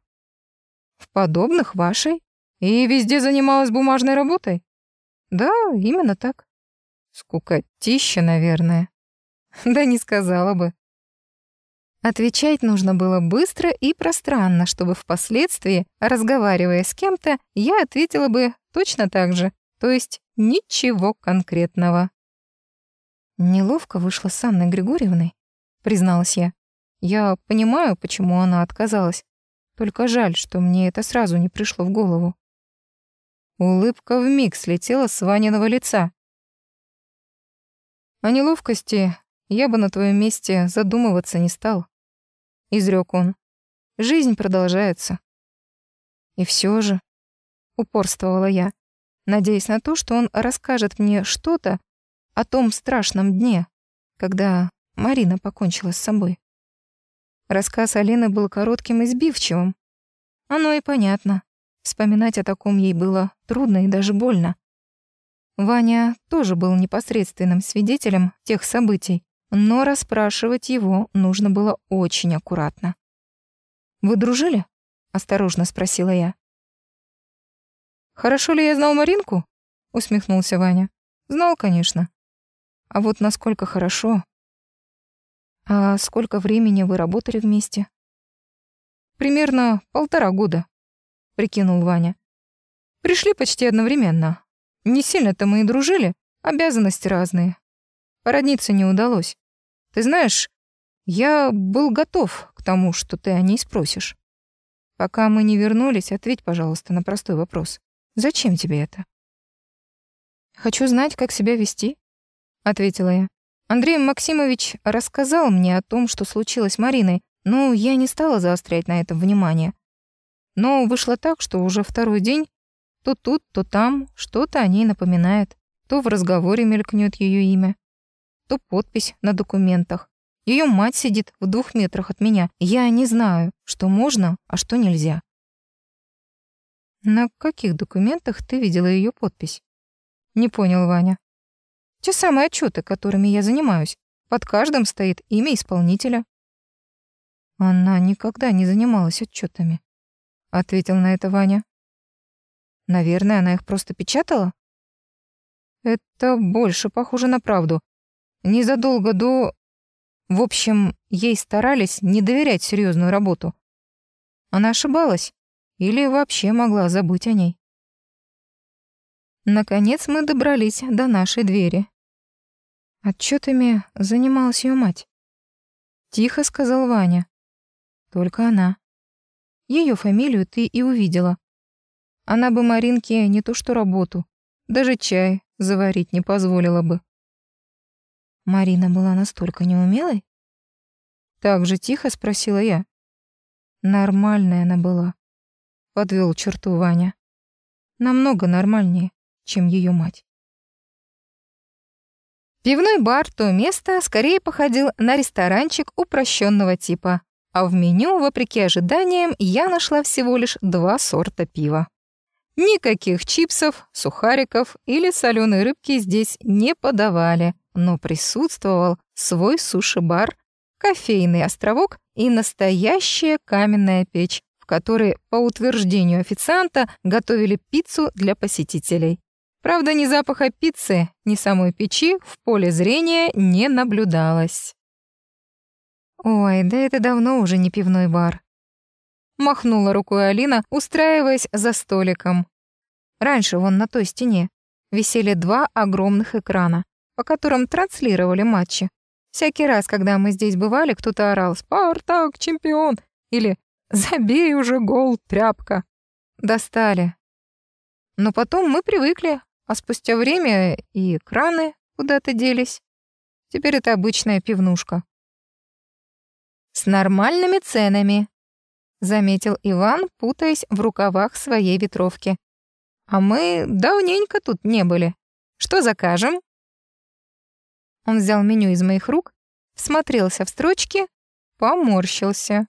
«В подобных вашей».
«И везде занималась бумажной работой?»
«Да, именно так».
«Скукотища, наверное».
«Да не сказала бы». Отвечать нужно было быстро и пространно, чтобы впоследствии, разговаривая с кем-то, я ответила бы точно так же, то есть ничего конкретного. Неловко вышло с Анной Григорьевной, призналась я. Я понимаю, почему она отказалась. Только жаль, что мне это сразу не пришло в голову.
Улыбка вмиг слетела с Ваниного лица.
О неловкости я бы на твоем месте задумываться не стал, изрек он. Жизнь продолжается. И все же, упорствовала я, надеясь на то, что он расскажет мне что-то о том страшном дне, когда Марина покончила с собой. Рассказ Алины был коротким и сбивчивым. Оно и понятно. Вспоминать о таком ей было трудно и даже больно. Ваня тоже был непосредственным свидетелем тех событий, но расспрашивать его нужно было очень аккуратно. «Вы дружили?» — осторожно спросила я.
«Хорошо ли я знал Маринку?» — усмехнулся Ваня. «Знал, конечно. А вот насколько хорошо...»
«А сколько времени вы работали вместе?»
«Примерно полтора года», — прикинул Ваня. «Пришли почти одновременно. Не сильно-то мы и дружили, обязанности разные. Породниться не удалось. Ты знаешь, я был готов к тому, что ты о ней спросишь. Пока мы не вернулись, ответь, пожалуйста, на простой вопрос. Зачем тебе это?
Хочу знать, как себя вести, ответила я. Андрей Максимович рассказал мне о том, что случилось с Мариной, но я не стала заострять на этом внимание. Но вышло так, что уже второй день то тут, то там что-то о ней напоминает, то в разговоре мелькнет ее имя, то подпись на документах. Ее мать сидит в двух метрах от меня. Я не знаю, что можно, а что нельзя.
На каких документах ты видела ее подпись?
Не понял Ваня. Те самые отчеты, которыми я занимаюсь. Под каждым стоит имя исполнителя.
Она никогда не занималась отчетами, ответил на это Ваня.
Наверное, она их просто печатала?
Это больше похоже на правду. Незадолго до... В общем, ей старались не доверять серьезную работу. Она ошибалась или вообще могла забыть о ней.
Наконец мы добрались до нашей двери. Отчетами занималась ее мать. Тихо сказал Ваня. Только она. Ее фамилию ты и увидела. Она бы Маринке не то что работу, даже чай заварить не позволила бы. Марина была настолько неумелой? Так же тихо спросила я. Нормальная она была подвел черту Ваня. Намного нормальнее, чем ее мать.
Пивной бар то место скорее походил на ресторанчик упрощенного типа, а в меню, вопреки ожиданиям, я нашла всего лишь два сорта пива. Никаких чипсов, сухариков или соленой рыбки здесь не подавали, но присутствовал свой суши-бар, кофейный островок и настоящая каменная печь, которые, по утверждению официанта, готовили пиццу для посетителей. Правда, ни запаха пиццы, ни самой печи в поле зрения не наблюдалось.
Ой, да это давно уже не пивной бар.
махнула рукой Алина, устраиваясь за столиком. Раньше вон на той стене висели два огромных экрана, по которым транслировали матчи. Всякий раз, когда мы здесь бывали, кто-то орал «Спартак, чемпион!» или «Забей уже гол, тряпка!» Достали. Но потом мы привыкли, а спустя время и экраны куда-то делись. Теперь это обычная пивнушка. «С нормальными ценами», — заметил Иван, путаясь в рукавах своей ветровки. «А мы давненько тут не были. Что закажем?» Он взял меню из моих рук, всмотрелся в строчки, поморщился.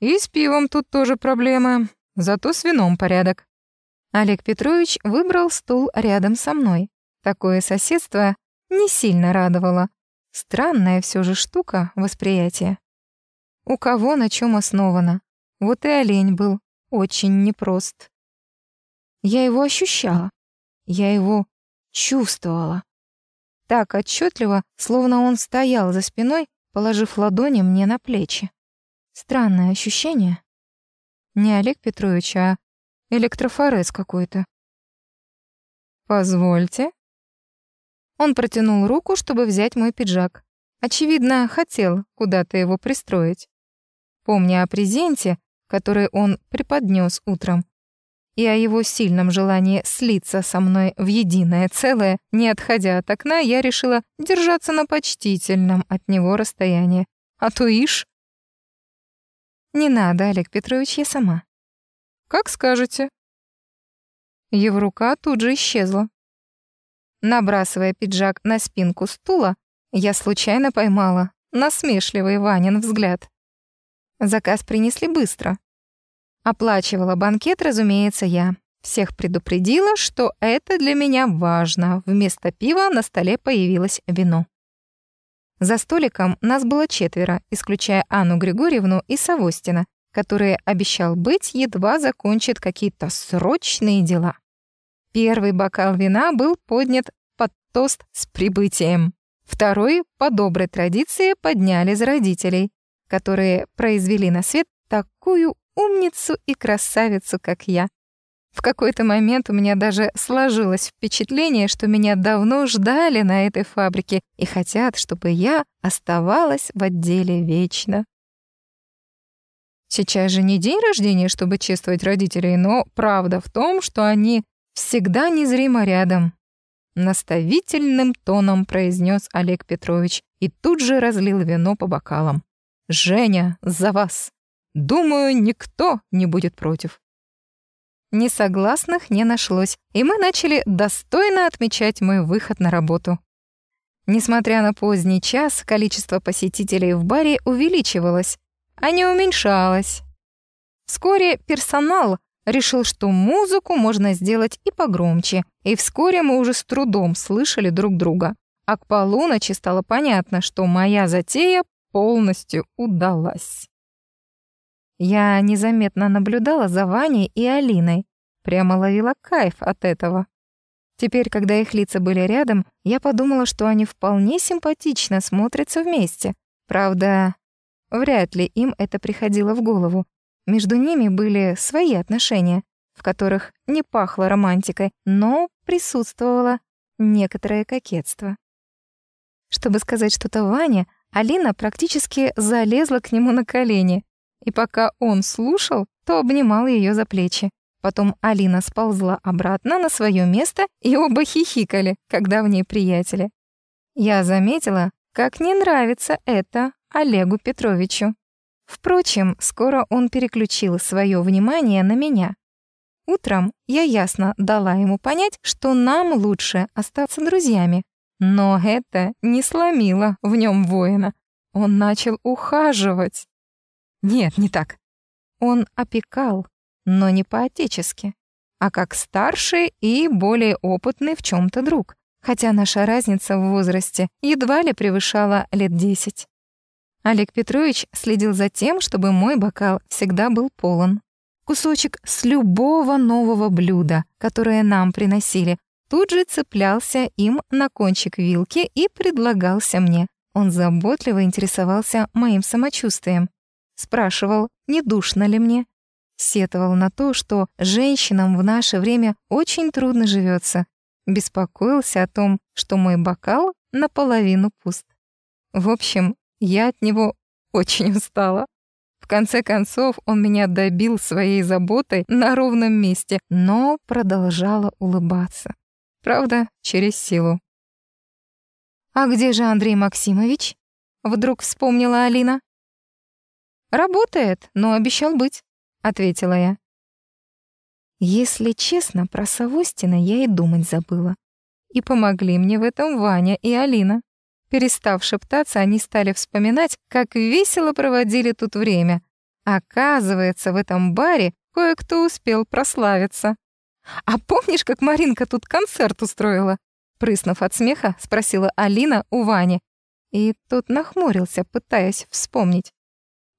«И с пивом тут тоже проблемы, зато с вином порядок». Олег Петрович выбрал стул рядом со мной. Такое соседство не сильно радовало. Странная все же штука восприятия. У кого на чем основано? Вот и олень был очень непрост. Я его ощущала. Я его чувствовала. Так отчетливо, словно он стоял за спиной, положив ладони мне на плечи. Странное ощущение. Не Олег Петрович, а электрофорез какой-то. «Позвольте», он протянул руку, чтобы взять мой пиджак. Очевидно, хотел куда-то его пристроить. Помня о презенте, который он преподнес утром, и о его сильном желании слиться со мной в единое целое, не отходя от окна, я решила держаться на почтительном от него расстоянии. А то ишь. Не надо, Олег Петрович, я сама. Как скажете. Его рука тут же исчезла. Набрасывая пиджак на спинку стула, я случайно поймала насмешливый Ванин взгляд. Заказ принесли быстро. Оплачивала банкет, разумеется, я. Всех предупредила, что это для меня важно. Вместо пива на столе появилось вино. За столиком нас было четверо, исключая Анну Григорьевну и Савостина, который обещал быть, едва закончит какие-то срочные дела. Первый бокал вина был поднят под тост с прибытием. Второй, по доброй традиции, подняли за родителей, которые произвели на свет такую умницу и красавицу, как я. В какой-то момент у меня даже сложилось впечатление, что меня давно ждали на этой фабрике и хотят, чтобы я оставалась в отделе вечно. Сейчас же не день рождения, чтобы чествовать родителей, но правда в том, что они всегда незримо рядом. Наставительным тоном произнес Олег Петрович и тут же разлил вино по бокалам. «Женя, за вас! Думаю, никто не будет против». Несогласных не нашлось, и мы начали достойно отмечать мой выход на работу. Несмотря на поздний час, количество посетителей в баре увеличивалось, а не уменьшалось. Вскоре персонал решил, что музыку можно сделать и погромче, и вскоре мы уже с трудом слышали друг друга. А к полуночи стало понятно, что моя затея полностью удалась. Я незаметно наблюдала за Ваней и Алиной, прямо ловила кайф от этого. Теперь, когда их лица были рядом, я подумала, что они вполне симпатично смотрятся вместе. Правда, вряд ли им это приходило в голову. Между ними были свои отношения, в которых не пахло романтикой, но присутствовало некоторое кокетство. Чтобы сказать что-то Ване, Алина практически залезла к нему на колени, и пока он слушал, то обнимал ее за плечи. Потом Алина сползла обратно на свое место, и оба хихикали, как давние приятели. Я заметила, как не нравится это Олегу Петровичу. Впрочем, скоро он переключил свое внимание на меня. Утром я ясно дала ему понять, что нам лучше остаться друзьями. Но это не сломило в нем воина. Он начал ухаживать. Нет, не так. Он опекал, но не по-отечески, а как старший и более опытный в чем то друг, хотя наша разница в возрасте едва ли превышала лет десять. Олег Петрович следил за тем, чтобы мой бокал всегда был полон. Кусочек с любого нового блюда, которое нам приносили, тут же цеплялся им на кончик вилки и предлагался мне. Он заботливо интересовался моим самочувствием. Спрашивал, не душно ли мне, сетовал на то, что женщинам в наше время очень трудно живется, беспокоился о том, что мой бокал наполовину пуст. В общем, я от него очень устала. В конце концов, он меня добил своей заботой на ровном месте, но продолжала улыбаться. Правда, через силу. «А где же Андрей Максимович?» — вдруг вспомнила Алина. «Работает, но обещал быть», — ответила я. Если честно, про Савостина я и думать забыла. И помогли мне в этом Ваня и Алина. Перестав шептаться, они стали вспоминать, как весело проводили тут время. Оказывается, в этом баре кое-кто успел прославиться. «А помнишь, как Маринка тут концерт устроила?» Прыснув от смеха, спросила Алина у Вани. И тот нахмурился, пытаясь вспомнить.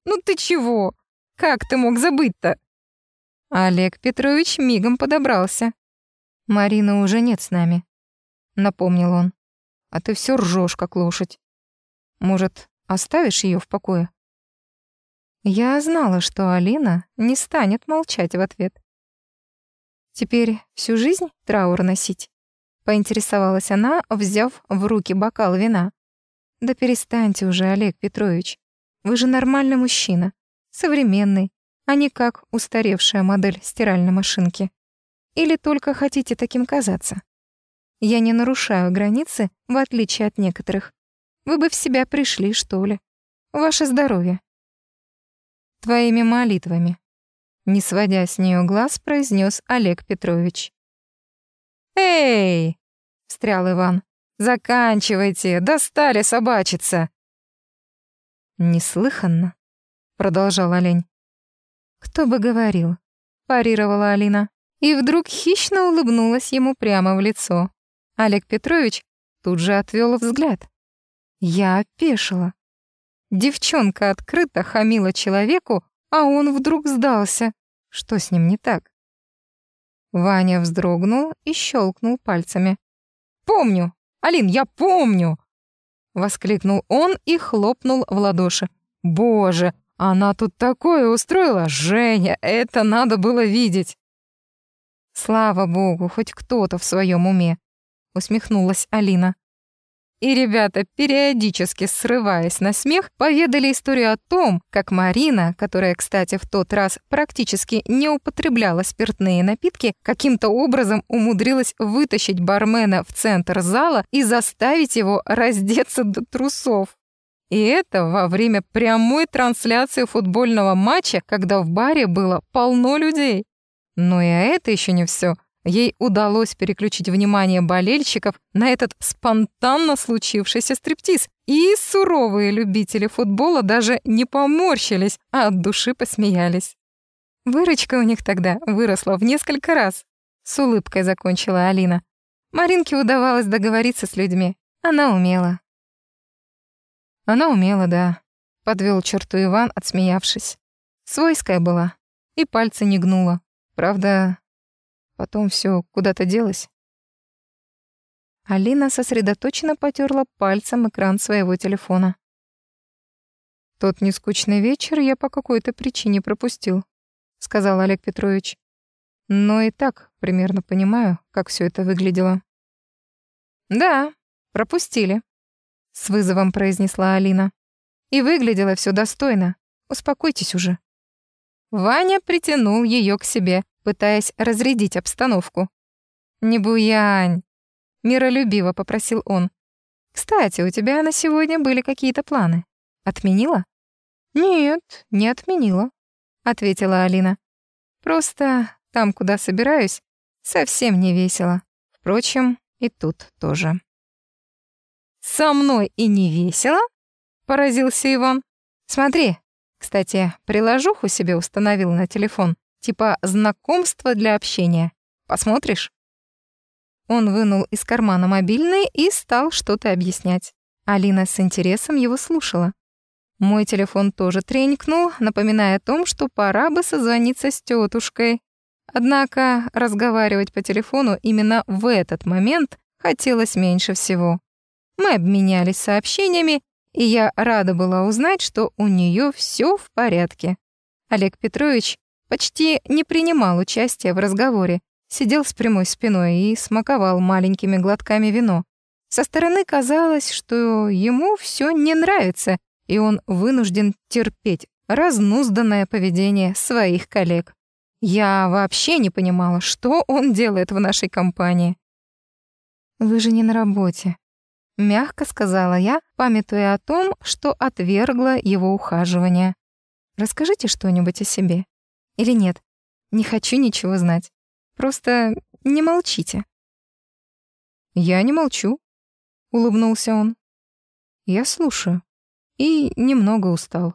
«Ну ты чего? Как ты мог забыть-то?» Олег Петрович мигом подобрался. «Марина уже нет с нами», — напомнил он. «А ты все ржешь, как лошадь. Может, оставишь ее в покое?» Я знала, что Алина не станет молчать в ответ. Теперь всю жизнь траур носить? Поинтересовалась она, взяв в руки бокал вина. Да перестаньте уже, Олег Петрович. Вы же нормальный мужчина, современный, а не как устаревшая модель стиральной машинки. Или только хотите таким казаться? Я не нарушаю границы, в отличие от некоторых. Вы бы в себя пришли, что ли. Ваше здоровье. Твоими молитвами, не сводя с нее глаз, произнес Олег Петрович. «Эй!» — встрял Иван. «Заканчивайте! Достали собачиться!» «Неслыханно!» — продолжал олень. «Кто бы говорил?» — парировала Алина. И вдруг хищно улыбнулась ему прямо в лицо. Олег Петрович тут же отвел взгляд. Я опешила. Девчонка открыто хамила человеку, а он вдруг сдался. Что с ним не так? Ваня вздрогнул и щелкнул пальцами. «Помню! Алин, я помню!» Воскликнул он и хлопнул в ладоши. «Боже, она тут такое устроила! Женя, это надо было видеть!» «Слава богу, хоть кто-то в своем уме!» Усмехнулась Алина. И ребята, периодически срываясь на смех, поведали историю о том, как Марина, которая, кстати, в тот раз практически не употребляла спиртные напитки, каким-то образом умудрилась вытащить бармена в центр зала и заставить его раздеться до трусов. И это во время прямой трансляции футбольного матча, когда в баре было полно людей. Но и это еще не все. Ей удалось переключить внимание болельщиков на этот спонтанно случившийся стриптиз, и суровые любители футбола даже не поморщились, а от души посмеялись. Выручка у них тогда выросла в несколько раз. С улыбкой закончила Алина. Маринке удавалось договориться с людьми. Она умела. Она умела, да. Подвел черту Иван, отсмеявшись. Свойская была. И пальцы не гнула. Правда, Потом все куда-то делось. Алина сосредоточенно потерла пальцем экран своего телефона. «Тот нескучный вечер я по какой-то причине пропустил», — сказал Олег Петрович. «Но и так примерно понимаю, как все это выглядело». «Да, пропустили», — с вызовом произнесла Алина. «И выглядело все достойно. Успокойтесь уже». Ваня притянул ее к себе, пытаясь разрядить обстановку. «Не буянь!» — миролюбиво попросил он. «Кстати, у тебя на сегодня были какие-то планы. Отменила?» «Нет, не отменила», — ответила Алина. «Просто там, куда собираюсь, совсем не весело. Впрочем, и тут тоже». «Со мной и не весело?» — поразился Иван. «Смотри, кстати, приложуху себе установил на телефон. Типа знакомство для общения. Посмотришь?» Он вынул из кармана мобильный и стал что-то объяснять. Алина с интересом его слушала. Мой телефон тоже тренькнул, напоминая о том, что пора бы созвониться с тетушкой. Однако разговаривать по телефону именно в этот момент хотелось меньше всего. Мы обменялись сообщениями, и я рада была узнать, что у нее все в порядке. Олег Петрович почти не принимал участия в разговоре, сидел с прямой спиной и смаковал маленькими глотками вино. Со стороны казалось, что ему все не нравится, и он вынужден терпеть разнузданное поведение своих коллег. Я вообще не понимала, что он делает в нашей компании. «Вы же не на работе», — мягко сказала я, памятуя о том, что отвергла его ухаживание. «Расскажите что-нибудь о себе. Или нет? Не хочу ничего знать. Просто не молчите».
«Я не молчу», — улыбнулся он. «Я слушаю. И немного устал.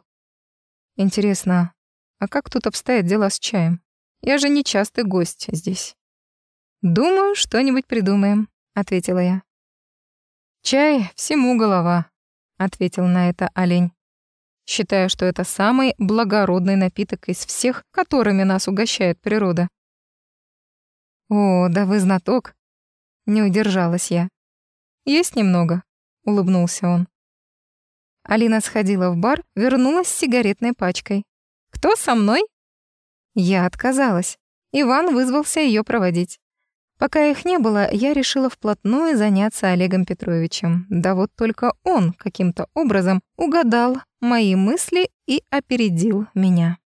Интересно, а как тут обстоят дела с чаем? Я же не частый гость здесь».
«Думаю, что-нибудь придумаем», — ответила я. «Чай всему голова», — ответил на это олень. «Считаю, что это самый благородный напиток из всех, которыми нас угощает природа». «О, да вы знаток!» — не удержалась я. «Есть немного», — улыбнулся он. Алина сходила в бар, вернулась с сигаретной пачкой. «Кто со мной?» Я отказалась. Иван вызвался ее проводить. Пока их не было, я решила вплотную заняться Олегом Петровичем. Да вот только он каким-то образом угадал мои мысли и опередил меня.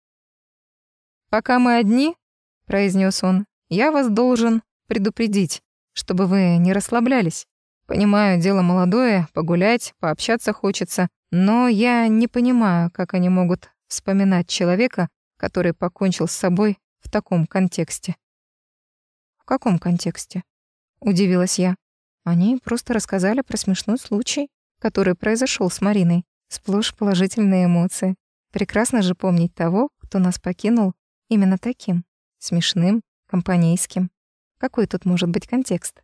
«Пока мы одни», — произнес он, — «я вас должен предупредить, чтобы вы не расслаблялись. Понимаю, дело молодое, погулять, пообщаться хочется, но я не понимаю, как они могут вспоминать человека, который покончил с собой в таком контексте. Каком контексте? Удивилась я. Они просто рассказали про смешной случай, который произошел с Мариной. Сплошь положительные эмоции. Прекрасно же помнить того, кто нас покинул именно таким, смешным, компанейским. Какой тут может быть контекст?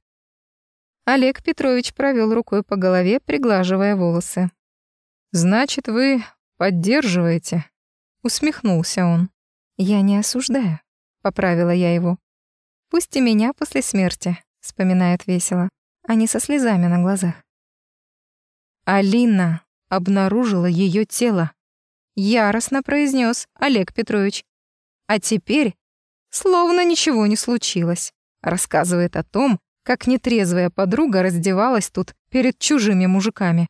Олег Петрович провел рукой по голове, приглаживая волосы. «Значит, вы поддерживаете?» — усмехнулся он. «Я не осуждаю», — поправила я его. «Пусть и меня после смерти», — вспоминает весело, а не со слезами на глазах. Алина обнаружила ее тело. Яростно произнес Олег Петрович. А теперь, словно ничего не случилось, рассказывает о том, как нетрезвая подруга раздевалась тут перед чужими мужиками.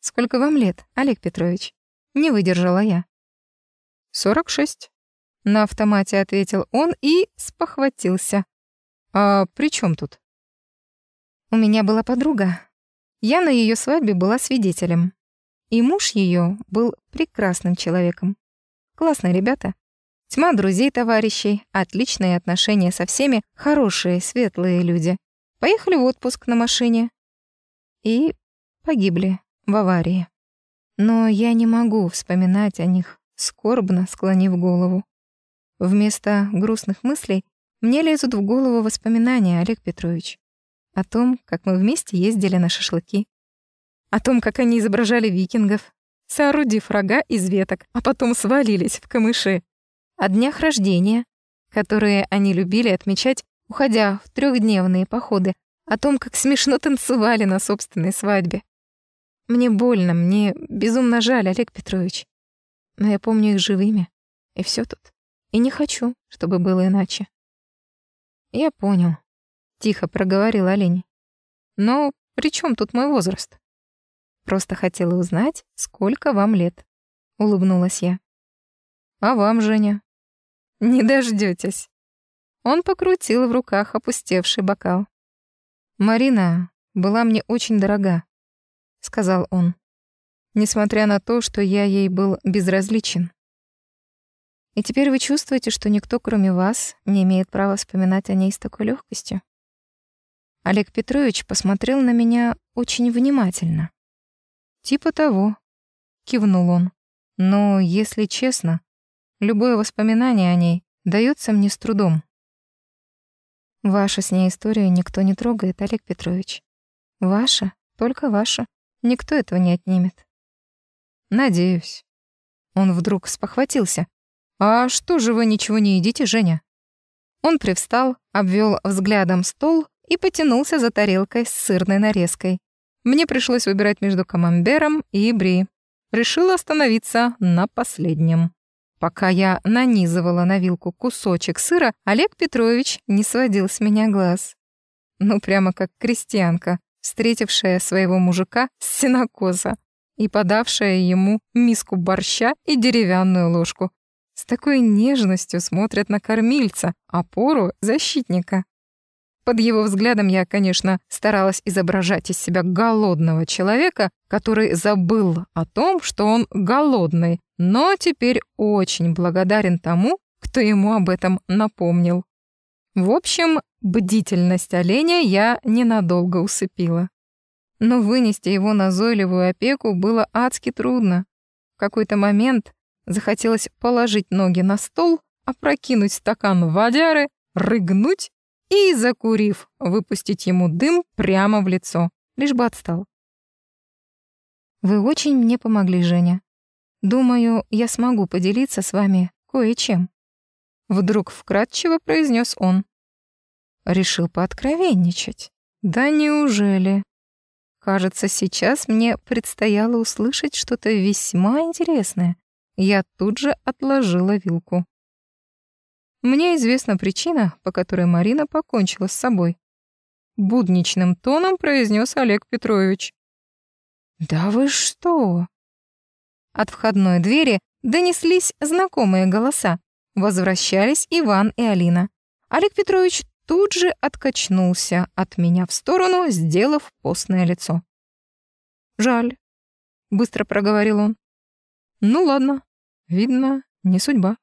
«Сколько вам лет, Олег Петрович?» Не выдержала я. «Сорок шесть», — на автомате ответил он и спохватился. «А при чем тут?» «У меня была подруга. Я на ее свадьбе была свидетелем. И муж ее был прекрасным человеком. Классные ребята. Тьма друзей-товарищей, отличные отношения со всеми, хорошие, светлые люди. Поехали в отпуск на машине. И погибли в аварии. Но я не могу вспоминать о них, скорбно склонив голову. Вместо грустных мыслей мне лезут в голову воспоминания, Олег Петрович. О том, как мы вместе ездили на шашлыки. О том, как они изображали викингов, соорудив рога из веток, а потом свалились в камыши о днях рождения, которые они любили отмечать, уходя в трехдневные походы, о том, как смешно танцевали на собственной свадьбе. Мне больно, мне безумно жаль, Олег Петрович. Но я помню их живыми, и все тут. И не хочу, чтобы было иначе. Я понял, тихо проговорил олень. Но при чем тут мой возраст? Просто хотела узнать, сколько вам лет, улыбнулась я. А вам, Женя? Не дождётесь. Он покрутил в руках опустевший бокал. «Марина была мне очень дорога», — сказал он, несмотря на то, что я ей был безразличен. «И теперь вы чувствуете, что никто, кроме вас, не имеет права вспоминать о ней с такой легкостью?» Олег Петрович посмотрел на меня очень внимательно. «Типа того», — кивнул он. «Но, если честно, Любое воспоминание о ней дается мне с трудом. Ваша с ней история никто не трогает, Олег Петрович. Ваша, только ваша. Никто этого не отнимет. Надеюсь. Он вдруг спохватился. А что же вы ничего не едите, Женя? Он привстал, обвел взглядом стол и потянулся за тарелкой с сырной нарезкой. Мне пришлось выбирать между камамбером и бри. Решила остановиться на последнем. Пока я нанизывала на вилку кусочек сыра, Олег Петрович не сводил с меня глаз. Ну, прямо как крестьянка, встретившая своего мужика с сенокоса и подавшая ему миску борща и деревянную ложку. С такой нежностью смотрят на кормильца, опору защитника. Под его взглядом я, конечно, старалась изображать из себя голодного человека, который забыл о том, что он голодный, но теперь очень благодарен тому, кто ему об этом напомнил. В общем, бдительность оленя я ненадолго усыпила. Но вынести его назойливую опеку было адски трудно. В какой-то момент захотелось положить ноги на стол, опрокинуть стакан водяры, рыгнуть и, закурив, выпустить ему дым прямо в лицо, лишь бы отстал.
«Вы очень мне помогли, Женя. Думаю, я смогу поделиться с вами кое-чем».
Вдруг вкратчиво произнес он. Решил пооткровенничать. Да неужели? Кажется, сейчас мне предстояло услышать что-то весьма интересное. Я тут же отложила вилку. Мне известна причина, по которой Марина покончила с собой. Будничным тоном произнес Олег Петрович. «Да вы что?» От входной двери донеслись знакомые голоса. Возвращались Иван и Алина. Олег Петрович тут же откачнулся от меня в сторону, сделав постное лицо. «Жаль», — быстро проговорил он. «Ну ладно, видно, не судьба».